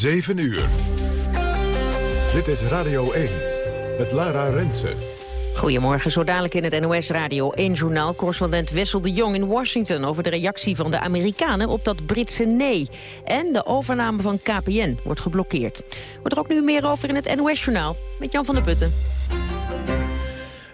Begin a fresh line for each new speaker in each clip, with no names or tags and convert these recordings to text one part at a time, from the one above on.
7 uur. Dit is Radio 1 met Lara Rensen.
Goedemorgen, zo dadelijk in het NOS Radio 1-journaal... correspondent Wessel de Jong in Washington... over de reactie van de Amerikanen op dat Britse nee. En de overname van KPN wordt geblokkeerd. Wordt er ook nu meer over in het NOS-journaal met Jan van der Putten.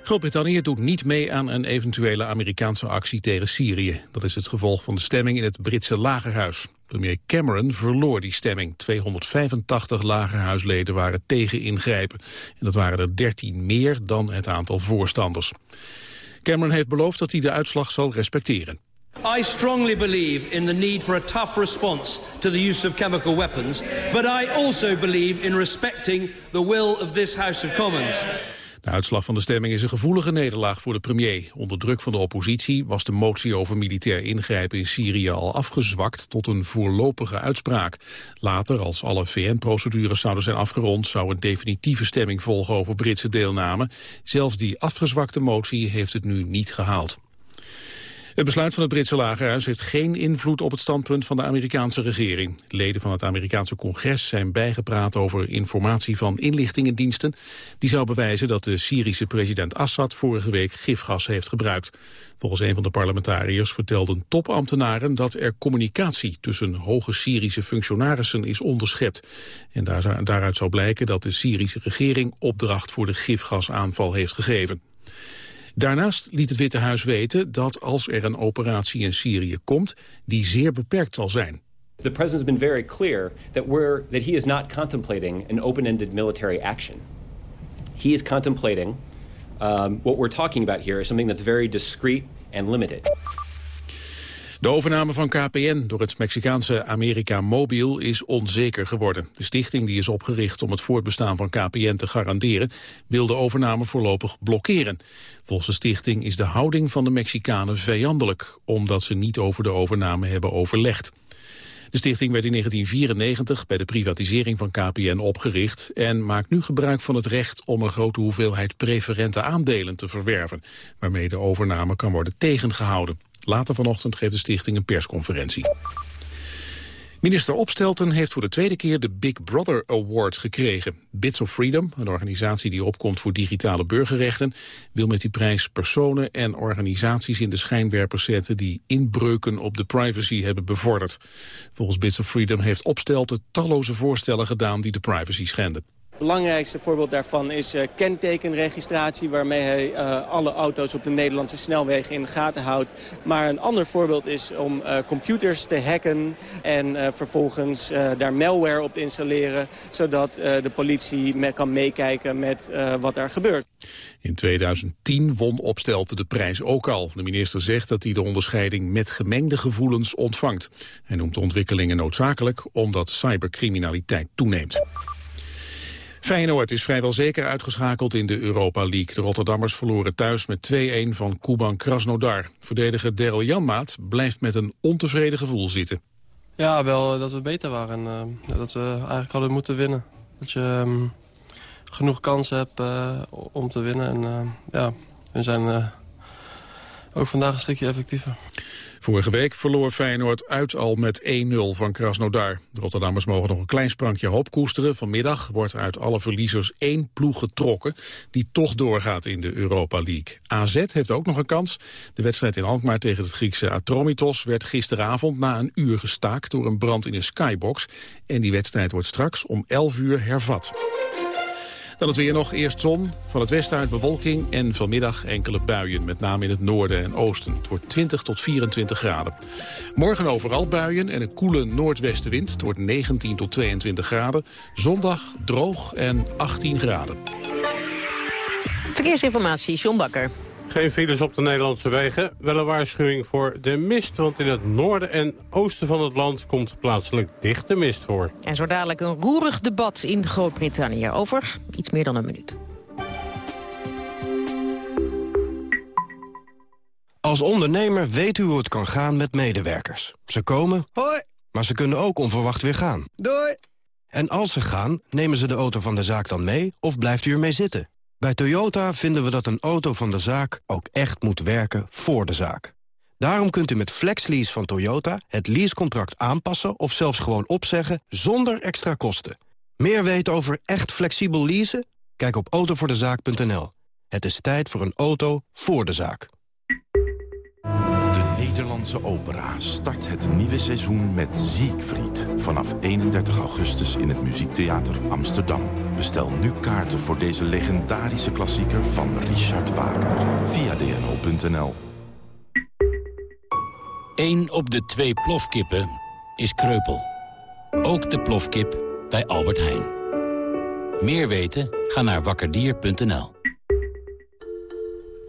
Groot-Brittannië doet niet mee aan een eventuele Amerikaanse actie tegen Syrië. Dat is het gevolg van de stemming in het Britse lagerhuis. Premier Cameron verloor die stemming. 285 lagerhuisleden waren tegen ingrijpen. En dat waren er 13 meer dan het aantal voorstanders. Cameron heeft beloofd dat hij de uitslag zal respecteren.
I strongly believe in the need for a tough response to the use of chemical weapons, but I also believe in respecting the will of this House of Commons.
De uitslag van de stemming is een gevoelige nederlaag voor de premier. Onder druk van de oppositie was de motie over militair ingrijpen in Syrië al afgezwakt tot een voorlopige uitspraak. Later, als alle VN-procedures zouden zijn afgerond, zou een definitieve stemming volgen over Britse deelname. Zelfs die afgezwakte motie heeft het nu niet gehaald. Het besluit van het Britse lagerhuis heeft geen invloed op het standpunt van de Amerikaanse regering. Leden van het Amerikaanse congres zijn bijgepraat over informatie van inlichtingendiensten. Die zou bewijzen dat de Syrische president Assad vorige week gifgas heeft gebruikt. Volgens een van de parlementariërs vertelden topambtenaren dat er communicatie tussen hoge Syrische functionarissen is onderschept. En daaruit zou blijken dat de Syrische regering opdracht voor de gifgasaanval heeft gegeven. Daarnaast liet het Witte Huis weten dat als er een operatie in Syrië komt, die zeer beperkt zal zijn.
The president has been very clear that we're that he is not contemplating an open-ended military action. He is contemplating um, what we're talking about here is something that's very discreet and limited.
De overname van KPN door het Mexicaanse America Mobil is onzeker geworden. De stichting die is opgericht om het voortbestaan van KPN te garanderen... wil de overname voorlopig blokkeren. Volgens de stichting is de houding van de Mexicanen vijandelijk... omdat ze niet over de overname hebben overlegd. De stichting werd in 1994 bij de privatisering van KPN opgericht... en maakt nu gebruik van het recht om een grote hoeveelheid preferente aandelen te verwerven... waarmee de overname kan worden tegengehouden. Later vanochtend geeft de stichting een persconferentie. Minister Opstelten heeft voor de tweede keer de Big Brother Award gekregen. Bits of Freedom, een organisatie die opkomt voor digitale burgerrechten, wil met die prijs personen en organisaties in de schijnwerpers zetten die inbreuken op de privacy hebben bevorderd. Volgens Bits of Freedom heeft Opstelten talloze voorstellen gedaan die de privacy schenden
belangrijkste voorbeeld daarvan is uh, kentekenregistratie... waarmee hij uh, alle auto's op de Nederlandse snelwegen in de gaten houdt. Maar een ander voorbeeld is om uh, computers te hacken... en vervolgens daar malware op te installeren... zodat de politie kan meekijken met wat er gebeurt.
In 2010 won Opstelten de prijs ook al. De minister zegt dat hij de onderscheiding met gemengde gevoelens ontvangt. Hij noemt de ontwikkelingen noodzakelijk omdat cybercriminaliteit toeneemt. Feyenoord is vrijwel zeker uitgeschakeld in de Europa League. De Rotterdammers verloren thuis met 2-1 van Kuban Krasnodar. Verdediger Daryl Janmaat blijft met een ontevreden gevoel zitten.
Ja, wel dat we beter waren. En, uh, dat we eigenlijk hadden moeten winnen. Dat je um, genoeg kansen hebt uh, om te winnen. En ja, we zijn ook vandaag een stukje effectiever.
Vorige week verloor Feyenoord uit al met 1-0 van Krasnodar. De Rotterdammers mogen nog een klein sprankje hoop koesteren. Vanmiddag wordt uit alle verliezers één ploeg getrokken... die toch doorgaat in de Europa League. AZ heeft ook nog een kans. De wedstrijd in Alkmaar tegen het Griekse Atromitos... werd gisteravond na een uur gestaakt door een brand in een skybox. En die wedstrijd wordt straks om 11 uur hervat. Dan het weer nog. Eerst zon, van het westen uit bewolking en vanmiddag enkele buien, met name in het noorden en oosten. Het wordt 20 tot 24 graden. Morgen overal buien en een koele noordwestenwind. Het wordt 19 tot 22 graden. Zondag droog en 18 graden.
Verkeersinformatie, John Bakker.
Geen files op de Nederlandse wegen. Wel een waarschuwing voor de mist, want in het noorden en oosten van het land komt plaatselijk dichte mist voor.
En zo dadelijk een roerig debat in Groot-Brittannië over iets meer dan een minuut.
Als ondernemer weet u hoe het kan gaan met medewerkers. Ze komen, hoi, maar ze kunnen ook onverwacht weer gaan. Doei! En als ze gaan, nemen ze de auto van de zaak dan mee of blijft u ermee zitten? Bij Toyota vinden we dat een auto van de zaak ook echt moet werken voor de zaak. Daarom kunt u met FlexLease van Toyota het leasecontract aanpassen... of zelfs gewoon opzeggen zonder extra kosten. Meer weten over echt flexibel leasen? Kijk op autovoordezaak.nl. Het is tijd voor een auto voor de zaak.
De Nederlandse opera start het nieuwe seizoen met Siegfried. Vanaf 31 augustus in het Muziektheater Amsterdam. Bestel nu kaarten voor deze legendarische klassieker van Richard Wagner. Via dno.nl.
Eén op de twee plofkippen is kreupel. Ook de plofkip bij Albert Heijn. Meer weten? Ga naar wakkerdier.nl.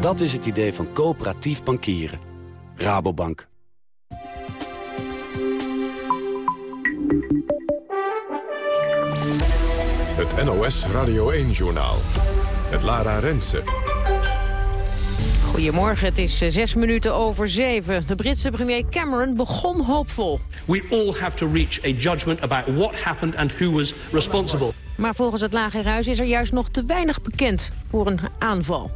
Dat is het idee van coöperatief bankieren. Rabobank.
Het NOS Radio 1-journaal. Het Lara Rensen.
Goedemorgen, het is eh, zes minuten over zeven. De Britse premier Cameron begon hoopvol.
We all have to reach a judgment about what happened and who was responsible.
Maar volgens het Lagerhuis is er juist nog te weinig bekend voor een aanval.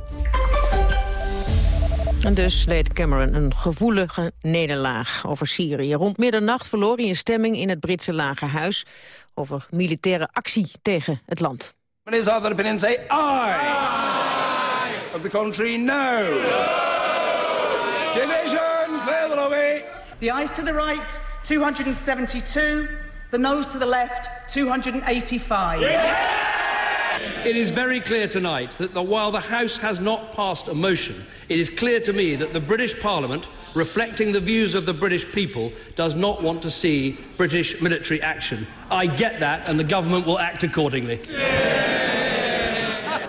En dus leed Cameron een gevoelige nederlaag over Syrië. Rond middernacht verloor hij een stemming in het Britse Lagerhuis... over militaire actie tegen het land.
Many other opinions say aye. Of the country, no. Division, clear the lobby.
The ayes to the right, 272. The noes to the left, 285.
It is very clear tonight that the, while the House has not passed a motion, it is clear to me that the British Parliament, reflecting the views of the British people, does not want to see British military action. I get that, and the government will act accordingly.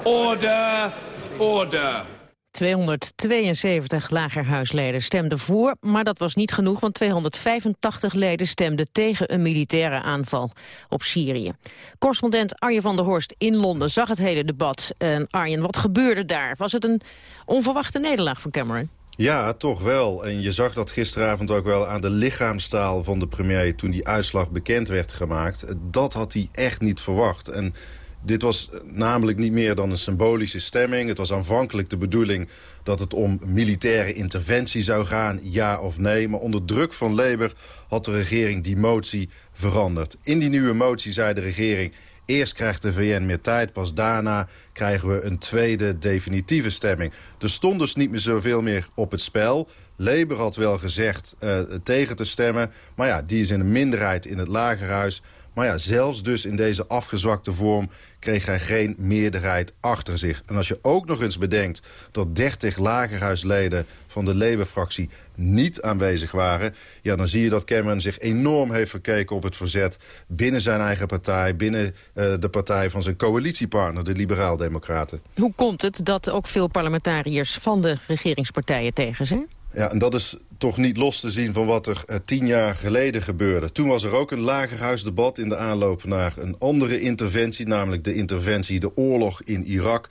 Order, order.
272 lagerhuisleden stemden voor, maar dat was niet genoeg... want 285 leden stemden tegen een militaire aanval op Syrië. Correspondent Arjen van der Horst in Londen zag het hele debat. En Arjen, wat gebeurde daar? Was het een onverwachte nederlaag van Cameron?
Ja, toch wel. En je zag dat gisteravond ook wel aan de lichaamstaal van de premier... toen die uitslag bekend werd gemaakt. Dat had hij echt niet verwacht. En dit was namelijk niet meer dan een symbolische stemming. Het was aanvankelijk de bedoeling dat het om militaire interventie zou gaan, ja of nee. Maar onder druk van Labour had de regering die motie veranderd. In die nieuwe motie zei de regering... Eerst krijgt de VN meer tijd, pas daarna krijgen we een tweede definitieve stemming. Er stond dus niet meer zoveel meer op het spel. Labour had wel gezegd uh, tegen te stemmen, maar ja, die is in een minderheid in het lagerhuis. Maar ja, zelfs dus in deze afgezwakte vorm kreeg hij geen meerderheid achter zich. En als je ook nog eens bedenkt dat 30 lagerhuisleden van de Labour-fractie niet aanwezig waren... ja, dan zie je dat Cameron zich enorm heeft verkeken op het verzet... binnen zijn eigen partij, binnen uh, de partij van zijn coalitiepartner, de Liberaal-Democraten.
Hoe komt het dat ook veel parlementariërs van de regeringspartijen tegen zijn?
Ja, en dat is toch niet los te zien van wat er uh, tien jaar geleden gebeurde. Toen was er ook een lagerhuisdebat in de aanloop naar een andere interventie... namelijk de interventie, de oorlog in Irak.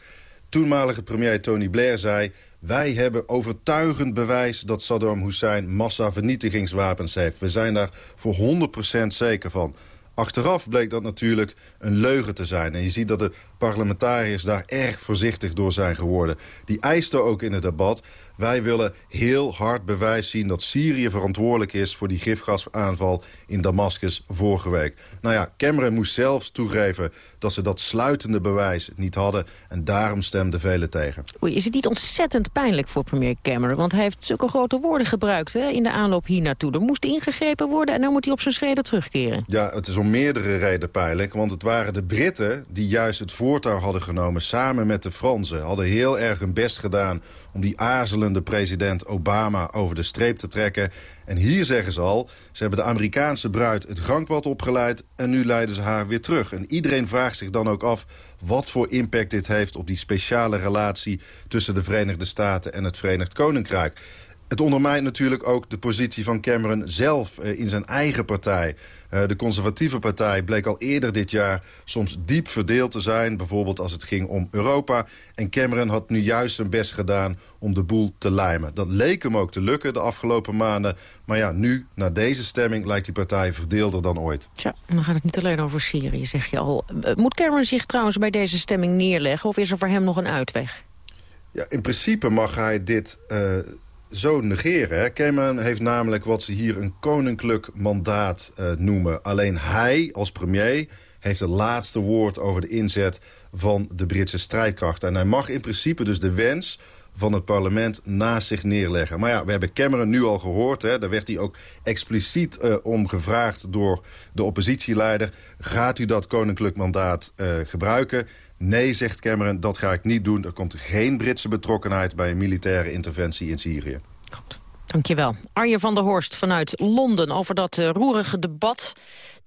Toenmalige premier Tony Blair zei... wij hebben overtuigend bewijs dat Saddam Hussein massavernietigingswapens heeft. We zijn daar voor 100% zeker van. Achteraf bleek dat natuurlijk een leugen te zijn. En je ziet dat de parlementariërs daar erg voorzichtig door zijn geworden. Die eisten ook in het debat... wij willen heel hard bewijs zien dat Syrië verantwoordelijk is... voor die gifgasaanval in Damascus vorige week. Nou ja, Cameron moest zelfs toegeven dat ze dat sluitende bewijs niet hadden. En daarom stemden velen tegen.
Oei, is het niet ontzettend pijnlijk voor premier Cameron? Want hij heeft zulke grote woorden gebruikt hè, in de aanloop hier naartoe. Er moest ingegrepen worden en dan moet hij op zijn schreden terugkeren.
Ja, het is om meerdere redenen pijnlijk. Want het waren de Britten die juist het voortouw hadden genomen... samen met de Fransen. Hadden heel erg hun best gedaan om die aarzelende president Obama over de streep te trekken. En hier zeggen ze al, ze hebben de Amerikaanse bruid het gangpad opgeleid... en nu leiden ze haar weer terug. En iedereen vraagt zich dan ook af wat voor impact dit heeft... op die speciale relatie tussen de Verenigde Staten en het Verenigd Koninkrijk. Het ondermijnt natuurlijk ook de positie van Cameron zelf eh, in zijn eigen partij. Eh, de conservatieve partij bleek al eerder dit jaar soms diep verdeeld te zijn. Bijvoorbeeld als het ging om Europa. En Cameron had nu juist zijn best gedaan om de boel te lijmen. Dat leek hem ook te lukken de afgelopen maanden. Maar ja, nu, na deze stemming, lijkt die partij verdeelder dan ooit.
Tja, en dan gaat het niet alleen over Syrië, zeg je al. Eh, moet Cameron zich trouwens bij deze stemming neerleggen... of is er voor hem nog een uitweg?
Ja, in principe mag hij dit zo negeren. Cameron heeft namelijk wat ze hier een koninklijk mandaat uh, noemen. Alleen hij als premier heeft het laatste woord over de inzet van de Britse strijdkrachten. En hij mag in principe dus de wens van het parlement naast zich neerleggen. Maar ja, we hebben Cameron nu al gehoord. Hè, daar werd hij ook expliciet uh, om gevraagd door de oppositieleider. Gaat u dat koninklijk mandaat uh, gebruiken? Nee, zegt Cameron, dat ga ik niet doen. Er komt geen Britse betrokkenheid bij een militaire interventie in Syrië.
Goed, dankjewel. Arjen van der Horst vanuit Londen over dat uh, roerige debat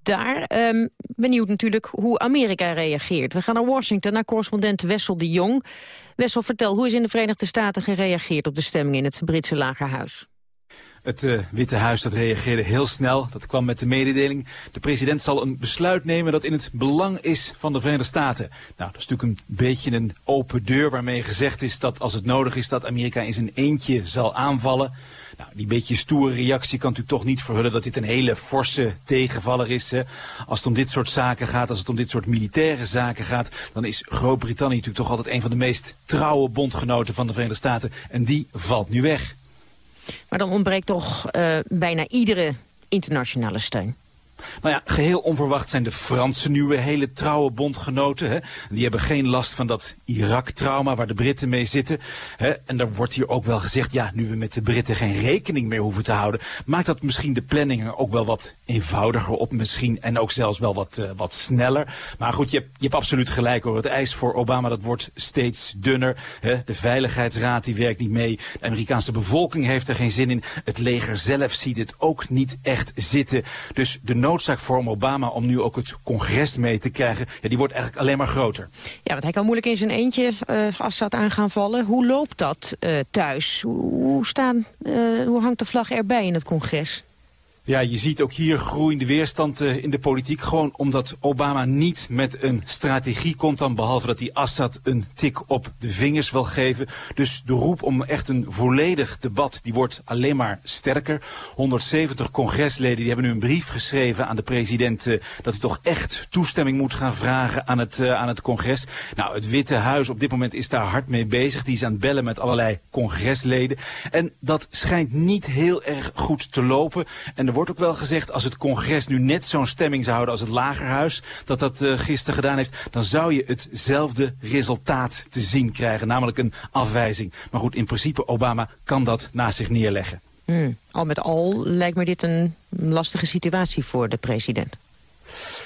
daar. Um, benieuwd natuurlijk hoe Amerika reageert. We gaan naar Washington, naar correspondent Wessel de Jong. Wessel, vertel, hoe is in de Verenigde Staten gereageerd op de stemming in het Britse Lagerhuis?
Het uh, Witte Huis dat reageerde heel snel. Dat kwam met de mededeling. De president zal een besluit nemen dat in het belang is van de Verenigde Staten. Nou, dat is natuurlijk een beetje een open deur waarmee gezegd is dat als het nodig is dat Amerika in zijn eentje zal aanvallen. Nou, die beetje stoere reactie kan natuurlijk toch niet verhullen dat dit een hele forse tegenvaller is. Hè. Als het om dit soort zaken gaat, als het om dit soort militaire zaken gaat, dan is Groot-Brittannië natuurlijk toch altijd een van de meest trouwe bondgenoten van de Verenigde Staten. En die valt nu weg.
Maar dan ontbreekt toch uh, bijna iedere internationale steun.
Nou ja, geheel onverwacht zijn de Fransen nieuwe hele trouwe bondgenoten. Hè? Die hebben geen last van dat Irak-trauma waar de Britten mee zitten. Hè? En daar wordt hier ook wel gezegd, ja, nu we met de Britten geen rekening meer hoeven te houden... maakt dat misschien de planning er ook wel wat eenvoudiger op misschien. En ook zelfs wel wat, uh, wat sneller. Maar goed, je je hebt absoluut gelijk hoor. Het ijs voor Obama dat wordt steeds dunner. Hè? De Veiligheidsraad die werkt niet mee. De Amerikaanse bevolking heeft er geen zin in. Het leger zelf ziet het ook niet echt zitten. Dus de noodzaak voor Obama om nu ook het congres mee te krijgen... Ja, die wordt eigenlijk alleen maar groter.
Ja, want hij kan moeilijk in zijn eentje uh, Assad aan gaan vallen. Hoe loopt dat uh, thuis? Hoe, staan, uh, hoe hangt de vlag erbij in het congres?
Ja, je ziet ook hier groeiende weerstand uh, in de politiek. Gewoon omdat Obama niet met een strategie komt dan. Behalve dat hij Assad een tik op de vingers wil geven. Dus de roep om echt een volledig debat, die wordt alleen maar sterker. 170 congresleden die hebben nu een brief geschreven aan de president... Uh, dat hij toch echt toestemming moet gaan vragen aan het, uh, aan het congres. Nou, het Witte Huis op dit moment is daar hard mee bezig. Die is aan het bellen met allerlei congresleden. En dat schijnt niet heel erg goed te lopen. En er wordt ook wel gezegd, als het congres nu net zo'n stemming zou houden als het Lagerhuis, dat dat uh, gisteren gedaan heeft, dan zou je hetzelfde resultaat te zien krijgen, namelijk een afwijzing. Maar goed, in principe, Obama kan dat naast zich neerleggen.
Hmm. Al met al lijkt me dit een lastige situatie voor de president.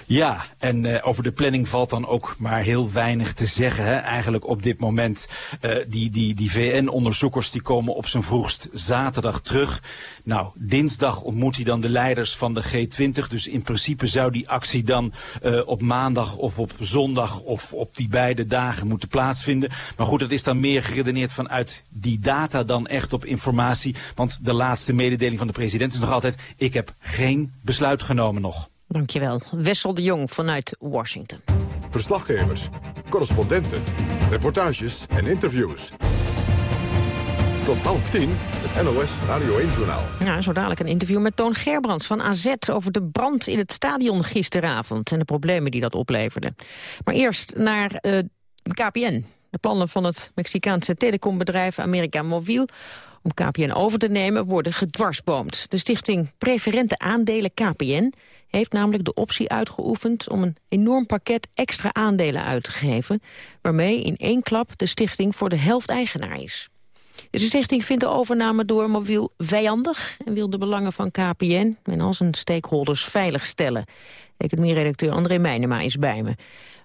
Ja, en uh, over de planning valt dan ook maar heel weinig te zeggen. Hè? Eigenlijk op dit moment, uh, die, die, die VN-onderzoekers die komen op zijn vroegst zaterdag terug. Nou, dinsdag ontmoet hij dan de leiders van de G20. Dus in principe zou die actie dan uh, op maandag of op zondag of op die beide dagen moeten plaatsvinden. Maar goed, het is dan meer geredeneerd vanuit die data dan echt op informatie. Want de laatste mededeling van de president is nog altijd, ik heb geen besluit genomen nog.
Dankjewel. Wessel de Jong vanuit Washington.
Verslaggevers, correspondenten, reportages en interviews. Tot half tien, het NOS Radio 1-journaal.
Ja, zo dadelijk een interview met Toon Gerbrands van AZ... over de brand in het stadion gisteravond en de problemen die dat opleverde. Maar eerst naar uh, KPN. De plannen van het Mexicaanse telecombedrijf America Mobiel om KPN over te nemen worden gedwarsboomd. De stichting Preferente Aandelen KPN heeft namelijk de optie uitgeoefend om een enorm pakket extra aandelen uit te geven, waarmee in één klap de stichting voor de helft eigenaar is. De stichting vindt de overname door Mobiel vijandig en wil de belangen van KPN en al zijn stakeholders veilig stellen. Economie-redacteur André Meijnema is bij me.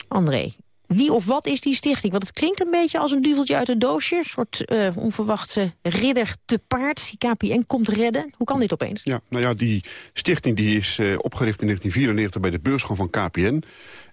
André, wie of wat is die stichting? Want het klinkt een beetje als een duveltje uit een doosje. Een soort uh, onverwachte ridder te paard die KPN komt redden. Hoe kan dit opeens?
Ja, nou ja, die stichting die is uh, opgericht in 1994 bij de beursgang van KPN.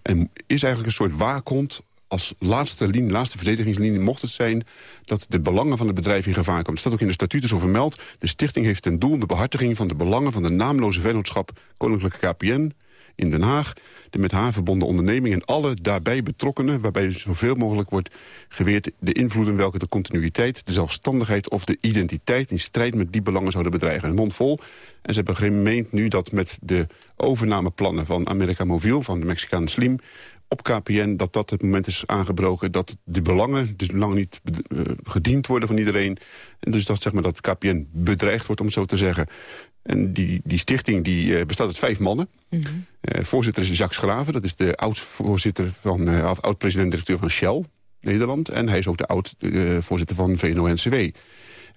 En is eigenlijk een soort waakhond als laatste, linie, laatste verdedigingslinie mocht het zijn... dat de belangen van het bedrijf in gevaar komen. Dat staat ook in de statuten zo vermeld. De stichting heeft ten doel de behartiging van de belangen... van de naamloze vennootschap Koninklijke KPN in Den Haag... de met haar verbonden onderneming en alle daarbij betrokkenen... waarbij zoveel mogelijk wordt geweerd de invloeden... welke de continuïteit, de zelfstandigheid of de identiteit... in strijd met die belangen zouden bedreigen. Een mond vol. En ze hebben gemeend nu dat met de overnameplannen van America Mobiel... van de Mexicaan Slim op KPN dat dat het moment is aangebroken... dat de belangen dus lang niet uh, gediend worden van iedereen. En dus dat, zeg maar, dat KPN bedreigd wordt, om het zo te zeggen. En die, die stichting die, uh, bestaat uit vijf mannen. Mm -hmm. uh, voorzitter is Jacques Graven. Dat is de oud-voorzitter van, oud-president-directeur van Shell, Nederland. En hij is ook de oud-voorzitter van VNO-NCW.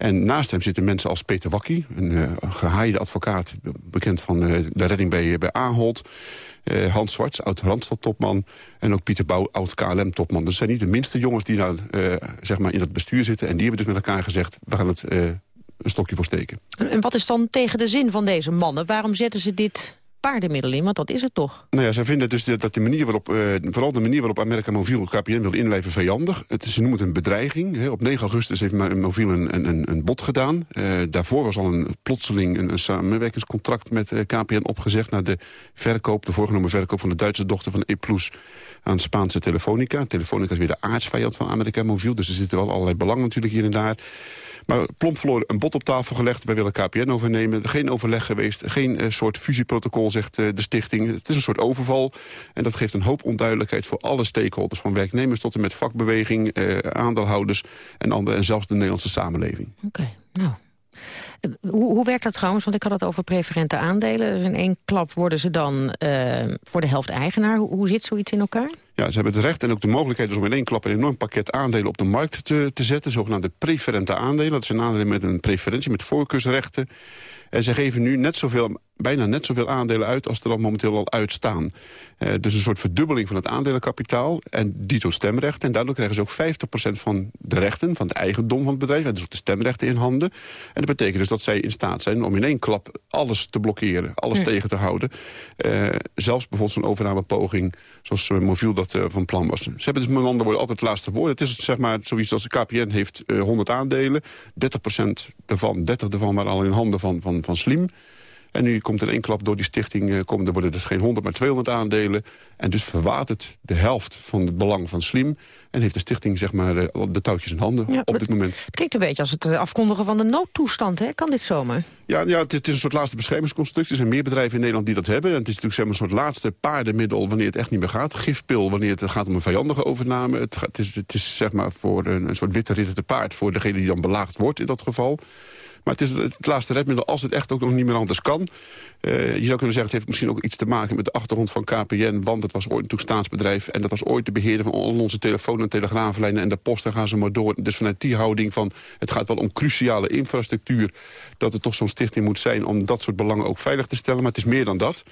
En naast hem zitten mensen als Peter Wakkie, een uh, gehaaide advocaat... bekend van uh, de redding bij, bij Ahold. Uh, Hans Zwarts, oud-Randstad-topman. En ook Pieter Bouw, oud-KLM-topman. Dus zijn niet de minste jongens die daar zeg maar in het bestuur zitten. En die hebben dus met elkaar gezegd, we gaan het een stokje voor steken.
En wat is dan tegen de zin van deze mannen? Waarom zetten ze dit paardenmiddel in, want dat is het toch?
Nou ja, zij vinden dus dat de manier waarop, uh, vooral de manier waarop Amerika Mobiel KPN wil inlijven vijandig. Het, ze noemen het een bedreiging. Hè. Op 9 augustus heeft Mobiel een, een, een bod gedaan. Uh, daarvoor was al een plotseling een, samenwerkingscontract met uh, KPN opgezegd... naar de verkoop, de voorgenomen verkoop van de Duitse dochter van E+, aan Spaanse Telefonica. Telefonica is weer de aardsvijand van Amerika Mobiel, dus er zitten wel allerlei belangen natuurlijk hier en daar. Maar plomp een bod op tafel gelegd. Wij willen KPN overnemen. Geen overleg geweest. Geen uh, soort fusieprotocol, zegt uh, de stichting. Het is een soort overval. En dat geeft een hoop onduidelijkheid voor alle stakeholders. Van werknemers tot en met vakbeweging, uh, aandeelhouders en, andere, en zelfs de Nederlandse samenleving.
Oké, nou. Hoe, hoe, werkt dat trouwens? Want ik had het over preferente aandelen. Dus in één klap worden ze dan uh, voor de helft eigenaar. Hoe, hoe, zit zoiets in elkaar?
Ja, ze hebben het recht en ook de mogelijkheid dus om in één klap een enorm pakket aandelen op de markt te, te zetten. Zogenaamde preferente aandelen. Dat zijn aandelen met een preferentie, met voorkeursrechten. En ze geven nu net zoveel, bijna net zoveel aandelen uit als er al momenteel al uitstaan. Uh, dus een soort verdubbeling van het aandelenkapitaal en dito stemrechten. En daardoor krijgen ze ook 50% van de rechten, van de eigendom van het bedrijf. En dus ook de stemrechten in handen. En dat betekent dus dat zij in staat zijn om in één klap alles te blokkeren. Alles ja. tegen te houden. Uh, zelfs bijvoorbeeld zo'n overnamepoging zoals uh, Moviel dat uh, van plan was. Ze hebben dus met andere woorden altijd het laatste woord. Het is zeg maar zoiets als de KPN heeft 100 aandelen. 30% daarvan, 30 daarvan waren al in handen van, van, van Slim. En nu komt er één klap door die stichting, uh, komen, er worden dus geen 100, maar 200 aandelen. En dus verwatert de helft van het belang van Slim. En heeft de stichting zeg maar, de, de touwtjes in handen ja, op dit moment.
Het klinkt een beetje als het afkondigen van de noodtoestand, hè? Kan dit zomaar?
Ja, ja het, is, het is een soort laatste beschermingsconstructie. Er zijn meer bedrijven in Nederland die dat hebben. En het is natuurlijk zeg maar, een soort laatste paardenmiddel wanneer het echt niet meer gaat. Gifpil wanneer het gaat om een vijandige overname. Het, gaat, het is, het is zeg maar voor een, een soort witte ritter te paard... voor degene die dan belaagd wordt in dat geval. Maar het is het laatste redmiddel als het echt ook nog niet meer anders kan. Uh, je zou kunnen zeggen, het heeft misschien ook iets te maken met de achtergrond van KPN. Want het was ooit een staatsbedrijf. En dat was ooit de beheerder van al onze telefoon- en telegraaflijnen en de post. En gaan ze maar door. Dus vanuit die houding van, het gaat wel om cruciale infrastructuur. Dat er toch zo'n stichting moet zijn om dat soort belangen ook veilig te stellen. Maar het is meer dan dat.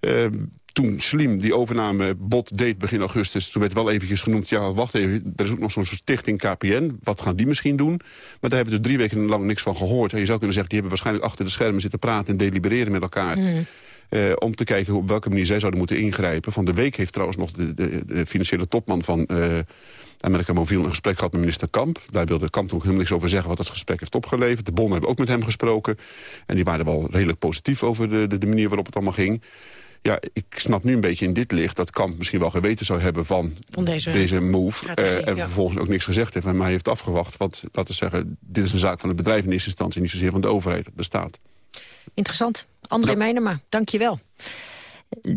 Uh, toen Slim die overname bot deed begin augustus... toen werd wel eventjes genoemd, ja, wacht even, er is ook nog zo'n stichting KPN. Wat gaan die misschien doen? Maar daar hebben we dus drie weken lang niks van gehoord. En je zou kunnen zeggen, die hebben waarschijnlijk achter de schermen zitten praten... en delibereren met elkaar. Mm. Uh, om te kijken op welke manier zij zouden moeten ingrijpen. Van de week heeft trouwens nog de, de, de financiële topman van... Uh, Amerika Mobiel een gesprek gehad met minister Kamp. Daar wilde Kamp ook helemaal niks over zeggen wat het gesprek heeft opgeleverd. De bonden hebben ook met hem gesproken. En die waren wel redelijk positief over de, de, de manier waarop het allemaal ging. Ja, ik snap nu een beetje in dit licht dat Kamp misschien wel geweten zou hebben van,
van deze,
deze, move. Uh, en ja. vervolgens ook niks gezegd heeft, maar hij heeft afgewacht. Want laten we zeggen, dit is een zaak van het bedrijf in eerste instantie, niet zozeer van de overheid, de staat.
Interessant. André ja. Meijnema, dank je wel.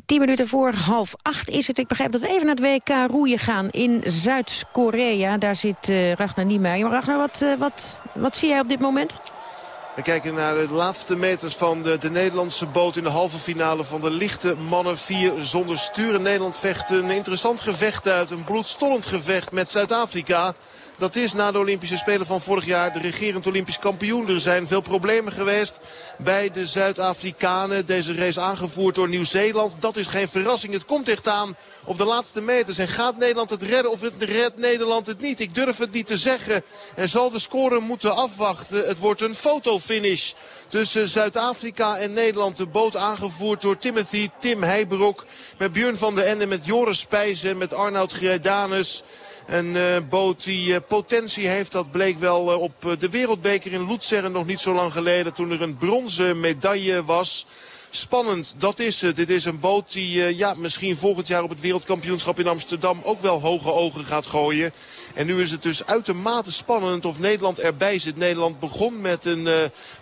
Tien minuten voor half acht is het. Ik begrijp dat we even naar het WK roeien gaan in Zuid-Korea. Daar zit uh, Ragnar Niemeyer. Maar Ragnar, wat, uh, wat, wat zie jij op dit moment?
We kijken naar de laatste meters van de, de, Nederlandse boot in de halve finale van de lichte mannen 4 zonder stuur. Nederland vecht een interessant gevecht uit. Een bloedstollend gevecht met Zuid-Afrika. Dat is na de Olympische Spelen van vorig jaar de regerend Olympisch kampioen. Er zijn veel problemen geweest bij de Zuid-Afrikanen. Deze race aangevoerd door Nieuw-Zeeland. Dat is geen verrassing. Het komt echt aan op de laatste meters. En gaat Nederland het redden of het redt Nederland het niet? Ik durf het niet te zeggen. En zal de score moeten afwachten. Het wordt een fotofinish tussen Zuid-Afrika en Nederland. De boot aangevoerd door Timothy Tim Heijbroek. Met Björn van der Ende, met Joris Spijzen, met Arnoud Gredanus. Een uh, boot die uh, potentie heeft, dat bleek wel uh, op de wereldbeker in Luzern nog niet zo lang geleden. Toen er een bronzen medaille was. Spannend, dat is het. Dit is een boot die ja, misschien volgend jaar op het wereldkampioenschap in Amsterdam ook wel hoge ogen gaat gooien. En nu is het dus uitermate spannend of Nederland erbij zit. Nederland begon met een uh,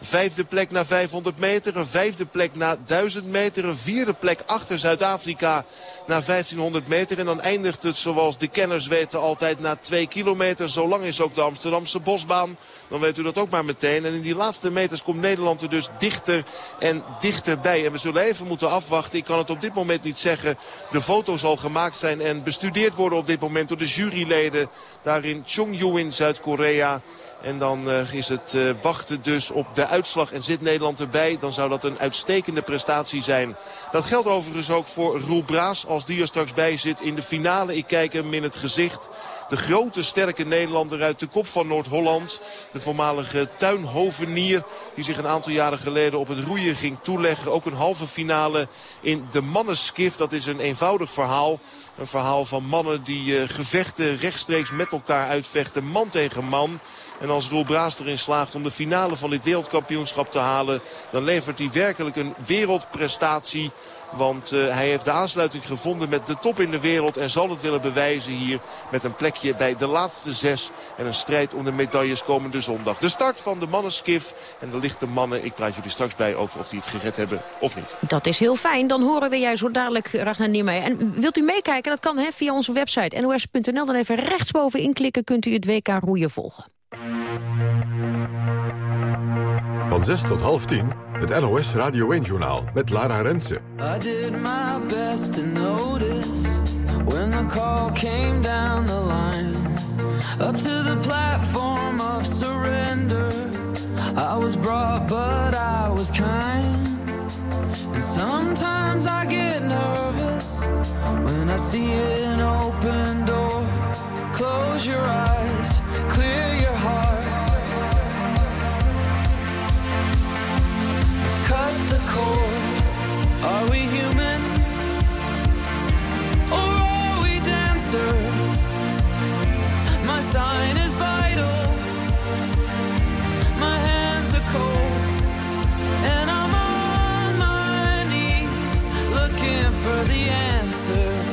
vijfde plek na 500 meter. Een vijfde plek na 1000 meter. Een vierde plek achter Zuid-Afrika na 1500 meter. En dan eindigt het zoals de kenners weten altijd na 2 kilometer. Zo lang is ook de Amsterdamse bosbaan. Dan weet u dat ook maar meteen. En in die laatste meters komt Nederland er dus dichter en dichterbij. En we zullen even moeten afwachten. Ik kan het op dit moment niet zeggen. De foto zal gemaakt zijn en bestudeerd worden op dit moment door de juryleden daar in Chongju in Zuid-Korea. En dan uh, is het uh, wachten dus op de uitslag en zit Nederland erbij. Dan zou dat een uitstekende prestatie zijn. Dat geldt overigens ook voor Roel Braas als die er straks bij zit in de finale. Ik kijk hem in het gezicht. De grote sterke Nederlander uit de kop van Noord-Holland. De voormalige tuinhovenier die zich een aantal jaren geleden op het roeien ging toeleggen. Ook een halve finale in de mannenskif. Dat is een eenvoudig verhaal. Een verhaal van mannen die uh, gevechten rechtstreeks met elkaar uitvechten. Man tegen man. En als Roel Braas erin slaagt om de finale van dit wereldkampioenschap te halen... dan levert hij werkelijk een wereldprestatie. Want uh, hij heeft de aansluiting gevonden met de top in de wereld. En zal het willen bewijzen hier met een plekje bij de laatste zes. En een strijd om de medailles komende zondag. De start van de mannenskif en de lichte mannen. Ik praat jullie straks bij over of die het gered hebben of niet.
Dat is heel fijn. Dan horen we jij zo dadelijk, Ragnar Niemeyer. En wilt u meekijken? Dat kan hè, via onze website nos.nl. Dan even rechtsboven inklikken kunt u het WK roeien volgen.
Van 6 tot half 10, het NOS Radio 1-journaal met Lara Rensen.
I did my best to notice when the call came down the line. Up to the platform of surrender. I was brought, but I was kind. And sometimes I get nervous when I see an open door. Close your eyes, sign is vital. My hands are cold. And I'm on my knees looking for the answer.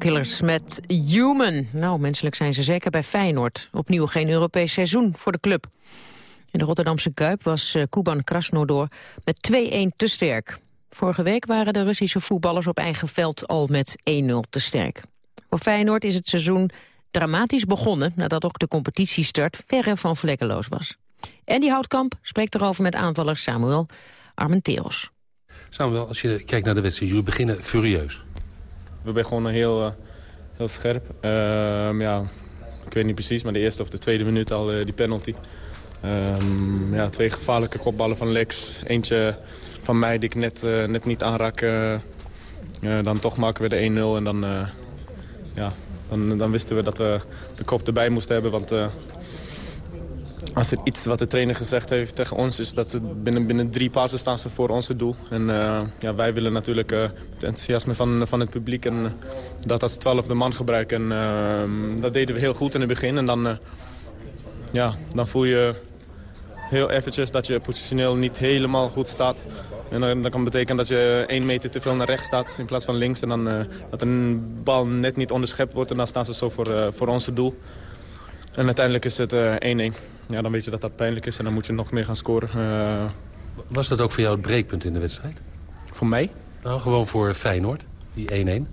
Killers met Human. Nou, menselijk zijn ze zeker bij Feyenoord. Opnieuw geen Europees seizoen voor de club. In de Rotterdamse Kuip was uh, Kuban Krasnodar met 2-1 te sterk. Vorige week waren de Russische voetballers op eigen veld al met 1-0 te sterk. Voor Feyenoord is het seizoen dramatisch begonnen... nadat ook de competitiestart verre van vlekkeloos was. Die Houtkamp spreekt erover met aanvaller Samuel Armenteros.
Samuel, als je kijkt naar de wedstrijd, jullie beginnen furieus.
We begonnen heel, uh, heel scherp. Uh, ja, ik weet niet precies, maar de eerste of de tweede minuut al uh, die penalty. Um, ja, twee gevaarlijke kopballen van Lex. Eentje van mij die ik net, net niet aanraak. dan toch maken we de 1-0 en dan, ja, dan, dan wisten we dat we de kop erbij moesten hebben. Want als er iets wat de trainer gezegd heeft tegen ons... is dat ze binnen, binnen drie passen staan ze voor onze doel. En uh, ja, wij willen natuurlijk uh, het enthousiasme van, van het publiek... en uh, dat als twaalfde man gebruiken. En dat deden we heel goed in het begin. En dan, ja, dan voel je heel eventjes dat je positioneel niet helemaal goed staat. En dan, dan kan betekenen dat je één meter te veel naar rechts staat in plaats van links. En dan dat een bal net niet onderschept wordt en dan staan ze zo voor, voor onze doel. En uiteindelijk is het 1-1 ja, dan weet je dat dat pijnlijk is en dan moet je nog meer gaan scoren. Uh...
Was dat ook voor jou het breekpunt in de wedstrijd?
Voor mij?
Nou, gewoon voor Feyenoord, die
1-1.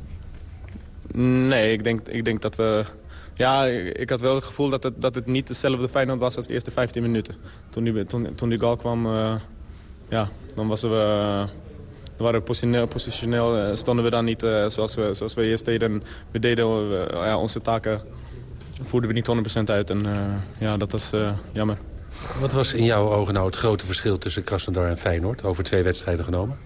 Nee, ik denk, ik denk dat we... Ja, ik had wel het gevoel dat het, dat het niet dezelfde Feyenoord was als de eerste 15 minuten. Toen die, toen, toen die goal kwam, uh, ja, dan was we... Uh, waren positioneel, positioneel stonden we dan niet zoals, we, zoals we eerst deden. We deden ja, onze taken voerden we niet 100% uit. En uh, ja, dat was uh, jammer.
Wat was in jouw ogen nou het grote verschil tussen Krasnodar en Feyenoord... over twee wedstrijden genomen?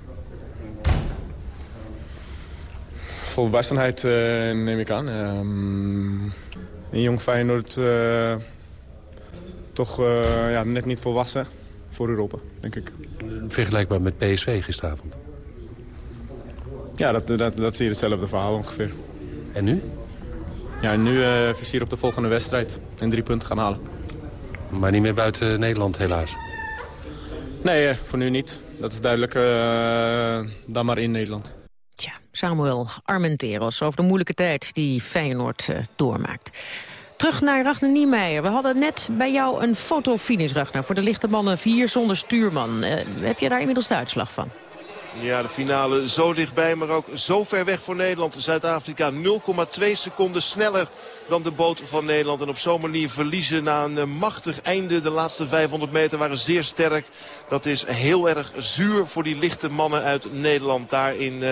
Volwassenheid uh, neem ik aan. Um, een jong Feyenoord toch ja, net niet volwassen voor Europa, denk ik.
Vergelijkbaar met PSV gisteravond?
Ja, dat, dat, dat zie je hetzelfde verhaal ongeveer.
En nu?
Ja, nu uh, vizier op de volgende wedstrijd en drie punten gaan halen.
Maar niet meer buiten Nederland helaas?
Nee, uh, voor nu niet. Dat is duidelijk. Uh, dan maar in Nederland.
Tja, Samuel Armenteros over de moeilijke tijd die Feyenoord doormaakt. Terug naar Ragnar Niemeyer. We hadden net bij jou een fotofinish, Ragnar, voor de lichte mannen 4 zonder stuurman. heb je daar inmiddels de uitslag van?
Ja, de finale zo dichtbij, maar ook zo ver weg voor Nederland. Zuid-Afrika 0,2 seconden sneller dan de boot van Nederland. En op zo'n manier verliezen na een machtig einde. De laatste 500 meter waren zeer sterk. Dat is heel erg zuur voor die lichte mannen uit Nederland. Daar in uh,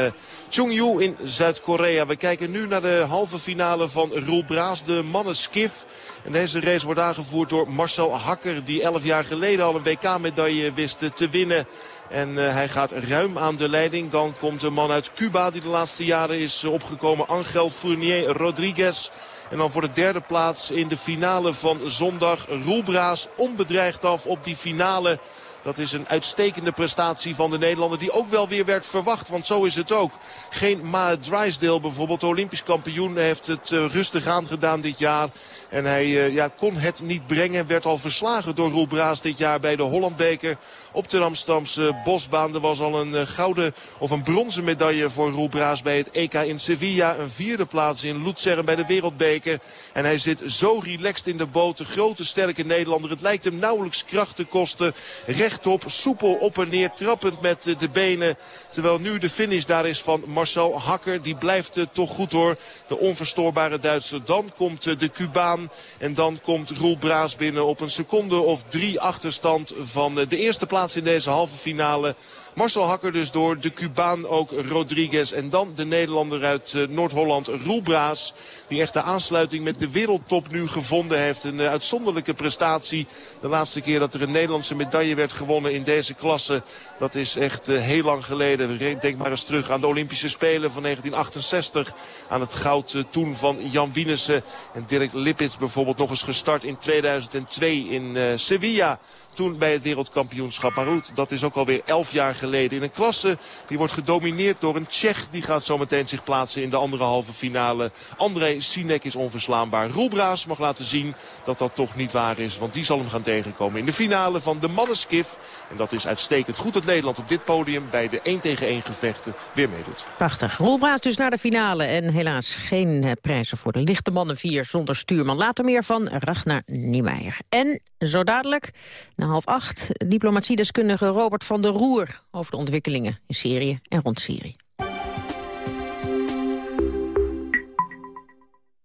Chungju in Zuid-Korea. We kijken nu naar de halve finale van Roel Braas, de mannen skif. En deze race wordt aangevoerd door Marcel Hakker. Die 11 jaar geleden al een WK-medaille wist te winnen. En uh, hij gaat ruim aan de leiding. Dan komt een man uit Cuba die de laatste jaren is opgekomen. Angel Fournier Rodriguez. En dan voor de derde plaats in de finale van zondag. Roelbraas onbedreigd af op die finale dat is een uitstekende prestatie van de Nederlander die ook wel weer werd verwacht. Want zo is het ook. Geen Ma Drysdale bijvoorbeeld, de Olympisch kampioen, heeft het uh, rustig aangedaan dit jaar. En hij ja, kon het niet brengen. Werd al verslagen door Roel Braas dit jaar bij de Hollandbeker op de Amsterdamse bosbaan. Er was al een uh, gouden of een bronzen medaille voor Roel Braas bij het EK in Sevilla. Een vierde plaats in Luzern bij de Wereldbeker. En hij zit zo relaxed in de boot. De grote sterke Nederlander. Het lijkt hem nauwelijks kracht te kosten. Rechtop, soepel op en neer, trappend met uh, de benen. Terwijl nu de finish daar is van Marcel Hakker. Die blijft uh, toch goed hoor. De onverstoorbare Duitser. Dan komt de Cubaan. En dan komt Roel Braas binnen op een seconde of drie achterstand van de eerste plaats plaats in deze halve finale. Marcel Hakker dus door, de Cubaan ook Rodriguez. En dan de Nederlander uit uh, Noord-Holland, Roel Braas. Die echt de aansluiting met de wereldtop nu gevonden heeft. Een uh, uitzonderlijke prestatie. De laatste keer dat er een Nederlandse medaille werd gewonnen in deze klasse. Dat is echt uh, heel lang geleden. Denk maar eens terug aan de Olympische Spelen van 1968. Aan het goud toen van Jan Wienissen. En Dirk Lippits bijvoorbeeld nog eens gestart in 2002 in Sevilla toen bij het wereldkampioenschap. Maar dat is ook alweer elf jaar geleden. In een klasse die wordt gedomineerd door een Tsjech. Die gaat zometeen zich plaatsen in de andere halve finale. André Sinek is onverslaanbaar. Roelbraas mag laten zien dat dat toch niet waar is. Want die zal hem gaan tegenkomen in de finale van de mannenskif. En dat is uitstekend goed dat Nederland op dit podium bij de 1 tegen 1 gevechten weer meedoet.
Prachtig. Roelbraas dus naar de finale. En helaas geen eh, prijzen voor de lichte mannen vier zonder stuurman. Later meer van Ragnar Niemeyer. En zo dadelijk, na half acht, diplomatiedeskundige Robert van der Roer... over de ontwikkelingen in Syrië en rond Syrië.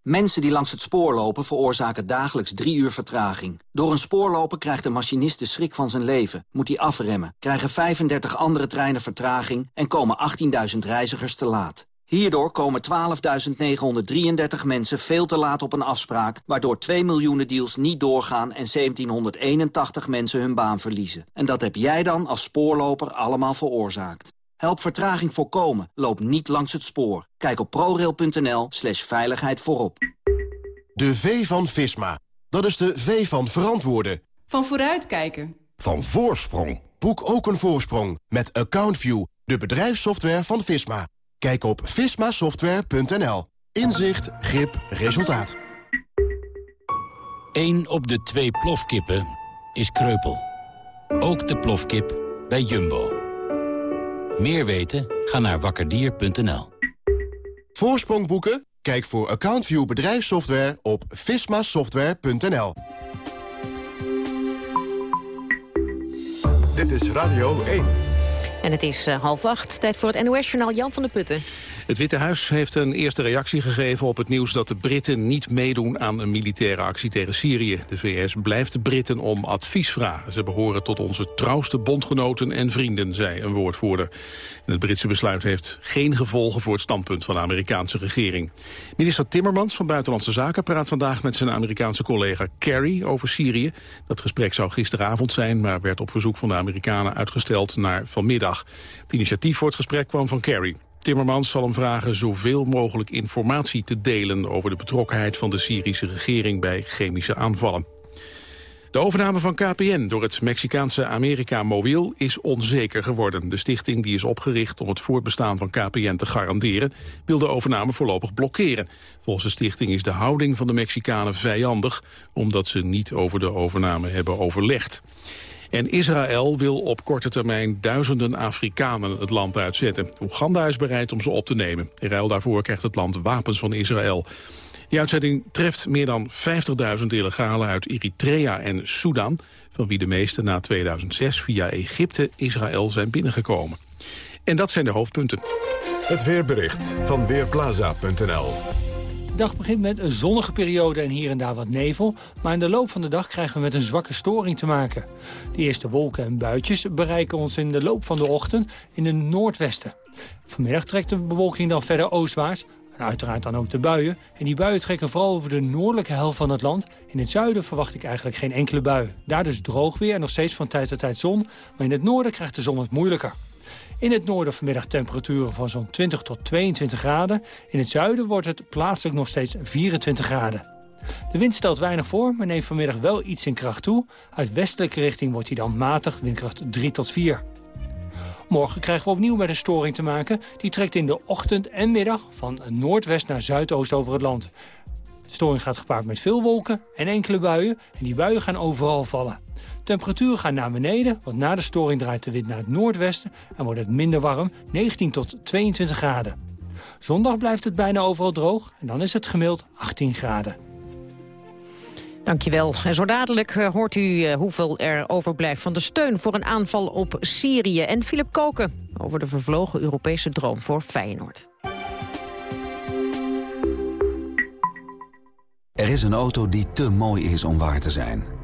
Mensen die langs het spoor lopen veroorzaken dagelijks drie uur vertraging. Door een spoorloper krijgt de machinist de schrik van zijn leven. Moet hij afremmen, krijgen 35 andere treinen vertraging... en komen 18.000 reizigers te laat. Hierdoor komen 12.933 mensen veel te laat op een afspraak... waardoor 2 miljoenen deals niet doorgaan en 1781 mensen hun baan verliezen. En dat heb jij dan als spoorloper allemaal veroorzaakt. Help vertraging voorkomen. Loop niet langs het spoor. Kijk op prorail.nl slash veiligheid voorop.
De V van Visma. Dat is de V van verantwoorden.
Van vooruitkijken.
Van voorsprong. Boek ook een voorsprong met AccountView, de bedrijfssoftware van Visma. Kijk op vismasoftware.nl. Inzicht, grip, resultaat.
Eén op de twee plofkippen is kreupel. Ook de plofkip bij Jumbo. Meer weten? Ga naar wakkerdier.nl.
Voorsprong boeken? Kijk voor AccountView bedrijfssoftware op vismasoftware.nl.
Dit is Radio 1.
En het is uh, half acht. Tijd voor het NOS-journaal Jan van der Putten.
Het Witte Huis heeft een eerste reactie gegeven op het nieuws dat de Britten niet meedoen aan een militaire actie tegen Syrië. De VS blijft de Britten om advies vragen. Ze behoren tot onze trouwste bondgenoten en vrienden, zei een woordvoerder. Het Britse besluit heeft geen gevolgen voor het standpunt van de Amerikaanse regering. Minister Timmermans van Buitenlandse Zaken praat vandaag met zijn Amerikaanse collega Kerry over Syrië. Dat gesprek zou gisteravond zijn, maar werd op verzoek van de Amerikanen uitgesteld naar vanmiddag. Het initiatief voor het gesprek kwam van Kerry. Timmermans zal hem vragen zoveel mogelijk informatie te delen... over de betrokkenheid van de Syrische regering bij chemische aanvallen. De overname van KPN door het Mexicaanse America Mobil is onzeker geworden. De stichting die is opgericht om het voortbestaan van KPN te garanderen... wil de overname voorlopig blokkeren. Volgens de stichting is de houding van de Mexicanen vijandig... omdat ze niet over de overname hebben overlegd. En Israël wil op korte termijn duizenden Afrikanen het land uitzetten. Oeganda is bereid om ze op te nemen. In ruil daarvoor krijgt het land wapens van Israël. Die uitzetting treft meer dan 50.000 illegalen uit Eritrea en Sudan... van wie de meeste na 2006 via Egypte Israël zijn binnengekomen. En dat zijn de hoofdpunten.
Het weerbericht van Weerplaza.nl
de dag begint met een zonnige periode en hier en daar wat nevel. Maar in de loop van de dag krijgen we met een zwakke storing te maken. De eerste wolken en buitjes bereiken ons in de loop van de ochtend in het noordwesten. Vanmiddag trekt de bewolking dan verder oostwaarts. En uiteraard dan ook de buien. En die buien trekken vooral over de noordelijke helft van het land. In het zuiden verwacht ik eigenlijk geen enkele bui. Daar dus droog weer en nog steeds van tijd tot tijd zon. Maar in het noorden krijgt de zon het moeilijker. In het noorden vanmiddag temperaturen van zo'n 20 tot 22 graden. In het zuiden wordt het plaatselijk nog steeds 24 graden. De wind stelt weinig voor, maar neemt vanmiddag wel iets in kracht toe. Uit westelijke richting wordt hij dan matig, windkracht 3 tot 4. Morgen krijgen we opnieuw met een storing te maken. Die trekt in de ochtend en middag van noordwest naar zuidoost over het land. De storing gaat gepaard met veel wolken en enkele buien. En die buien gaan overal vallen. Temperaturen gaan naar beneden, want na de storing draait de wind naar het noordwesten... en wordt het minder warm, 19 tot 22 graden. Zondag blijft het bijna overal droog en dan is het gemiddeld 18 graden.
Dankjewel. En zo dadelijk uh, hoort u uh, hoeveel er overblijft van de steun voor een aanval op Syrië. En Philip Koken over de vervlogen Europese droom voor Feyenoord.
Er is een auto die te mooi is om waar te zijn.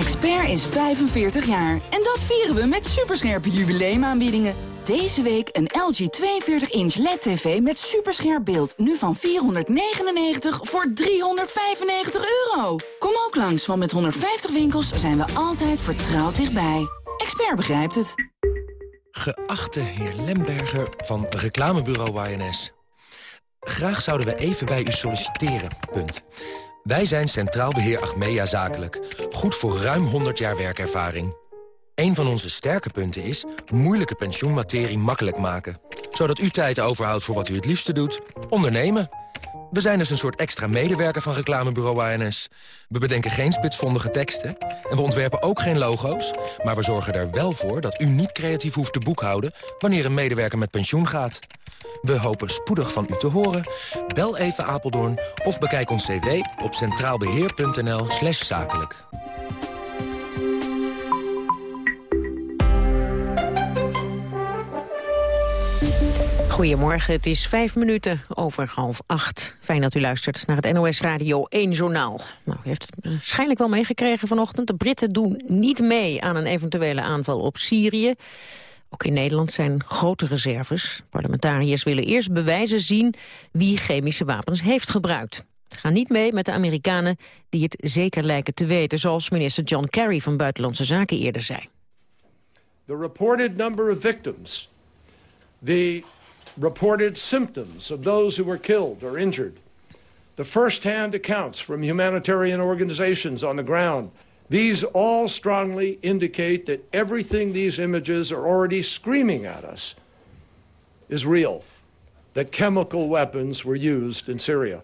Expert is 45 jaar en dat vieren we met superscherpe jubileumaanbiedingen. Deze week een LG 42-inch LED-TV met superscherp beeld. Nu van 499 voor 395 euro. Kom ook langs, want met 150 winkels zijn we altijd vertrouwd dichtbij. Expert begrijpt het.
Geachte heer Lemberger van reclamebureau YNS. Graag zouden we even bij u solliciteren. Punt. Wij zijn Centraal Beheer Achmea Zakelijk. Goed voor ruim 100 jaar werkervaring. Een van onze sterke punten is moeilijke pensioenmaterie makkelijk maken. Zodat u tijd overhoudt voor wat u het liefste doet. Ondernemen. We zijn dus een soort extra medewerker van reclamebureau ANS. We bedenken geen spitsvondige teksten en we ontwerpen ook geen logo's... maar we zorgen er wel voor dat u niet creatief hoeft te boekhouden... wanneer een medewerker met pensioen gaat. We hopen spoedig van u te horen. Bel even Apeldoorn of bekijk ons cv op centraalbeheer.nl zakelijk.
Goedemorgen, het is vijf minuten over half acht. Fijn dat u luistert naar het NOS Radio 1 Journaal. Nou, u heeft het waarschijnlijk wel meegekregen vanochtend. De Britten doen niet mee aan een eventuele aanval op Syrië. Ook in Nederland zijn grote reserves. Parlementariërs willen eerst bewijzen zien wie chemische wapens heeft gebruikt. Gaan niet mee met de Amerikanen die het zeker lijken te weten... zoals minister John Kerry van Buitenlandse Zaken eerder zei.
the reported number of victims, the reported symptoms of those who were killed or injured, the first-hand accounts from humanitarian organizations on the ground. These all strongly indicate that everything these images are already screaming at us is real, that chemical weapons were used in Syria.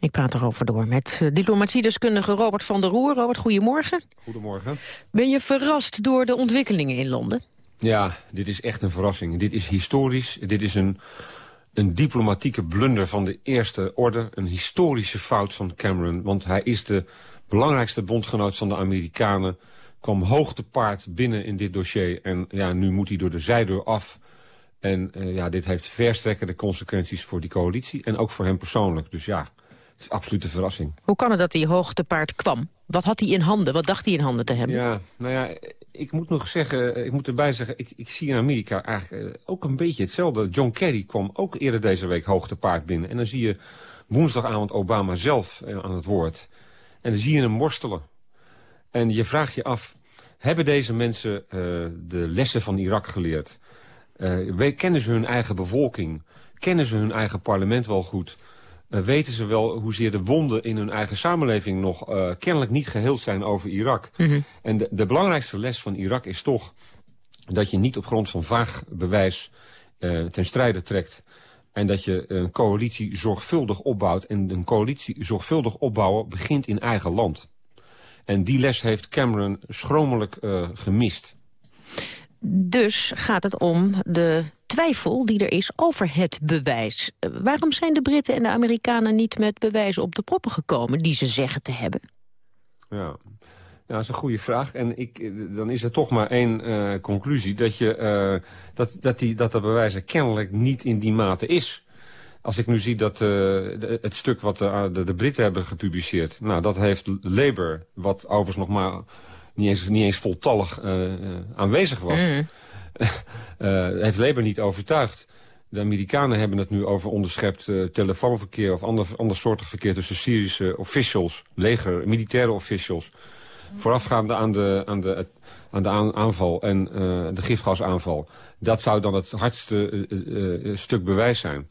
Ik praat erover door met eh, diplomatiedeskundige Robert van der Roer. Robert, goedemorgen.
Goedemorgen.
Ben je verrast door de ontwikkelingen in Londen?
Ja, dit is echt een verrassing. Dit is historisch. Dit is een, een diplomatieke blunder van de eerste orde. Een historische fout van Cameron. Want hij is de belangrijkste bondgenoot van de Amerikanen. Kwam hoog te paard binnen in dit dossier. En ja, nu moet hij door de zijdeur af. En uh, ja, dit heeft verstrekkende consequenties voor die coalitie. En ook voor hem persoonlijk. Dus ja, is absoluut een verrassing.
Hoe kan het dat hij hoog te paard kwam? Wat had hij in handen? Wat dacht hij in handen te hebben?
Ja, nou ja, ik moet nog zeggen, ik moet erbij zeggen... ik, ik zie in Amerika eigenlijk uh, ook een beetje hetzelfde. John Kerry kwam ook eerder deze week hoog te paard binnen. En dan zie je woensdagavond Obama zelf uh, aan het woord. En dan zie je hem worstelen. En je vraagt je af, hebben deze mensen uh, de lessen van Irak geleerd? kennen ze hun eigen bevolking? Kennen ze hun eigen parlement wel goed? Uh, weten ze wel hoezeer de wonden in hun eigen samenleving nog uh, kennelijk niet geheeld zijn over Irak. Mm -hmm. En de, de, belangrijkste les van Irak is toch dat je niet op grond van vaag bewijs uh, ten strijde trekt. En dat je een coalitie zorgvuldig opbouwt. En een coalitie zorgvuldig opbouwen begint in eigen land. En die les heeft Cameron schromelijk gemist.
Dus gaat het om de twijfel die er is over het bewijs. Waarom zijn de Britten en de Amerikanen niet met bewijzen op de proppen gekomen... die ze zeggen te hebben?
Ja, ja dat is een goede vraag. En ik, dan is er toch maar één uh, conclusie. Dat, je, dat, dat, die, dat de bewijzen kennelijk niet in die mate is. Als ik nu zie dat het stuk wat de, de, de Britten hebben gepubliceerd... nou, dat heeft Labour, wat overigens nog maar niet eens, niet eens voltallig uh, aanwezig was... Mm. uh, heeft Labour niet overtuigd. De Amerikanen hebben het nu over onderschept uh, telefoonverkeer... of ander, ander soortig verkeer tussen Syrische officials, leger, militaire officials... voorafgaande aan de, aan de, aan de aanval en uh, de gifgasaanval. Dat zou dan het hardste uh, stuk bewijs zijn.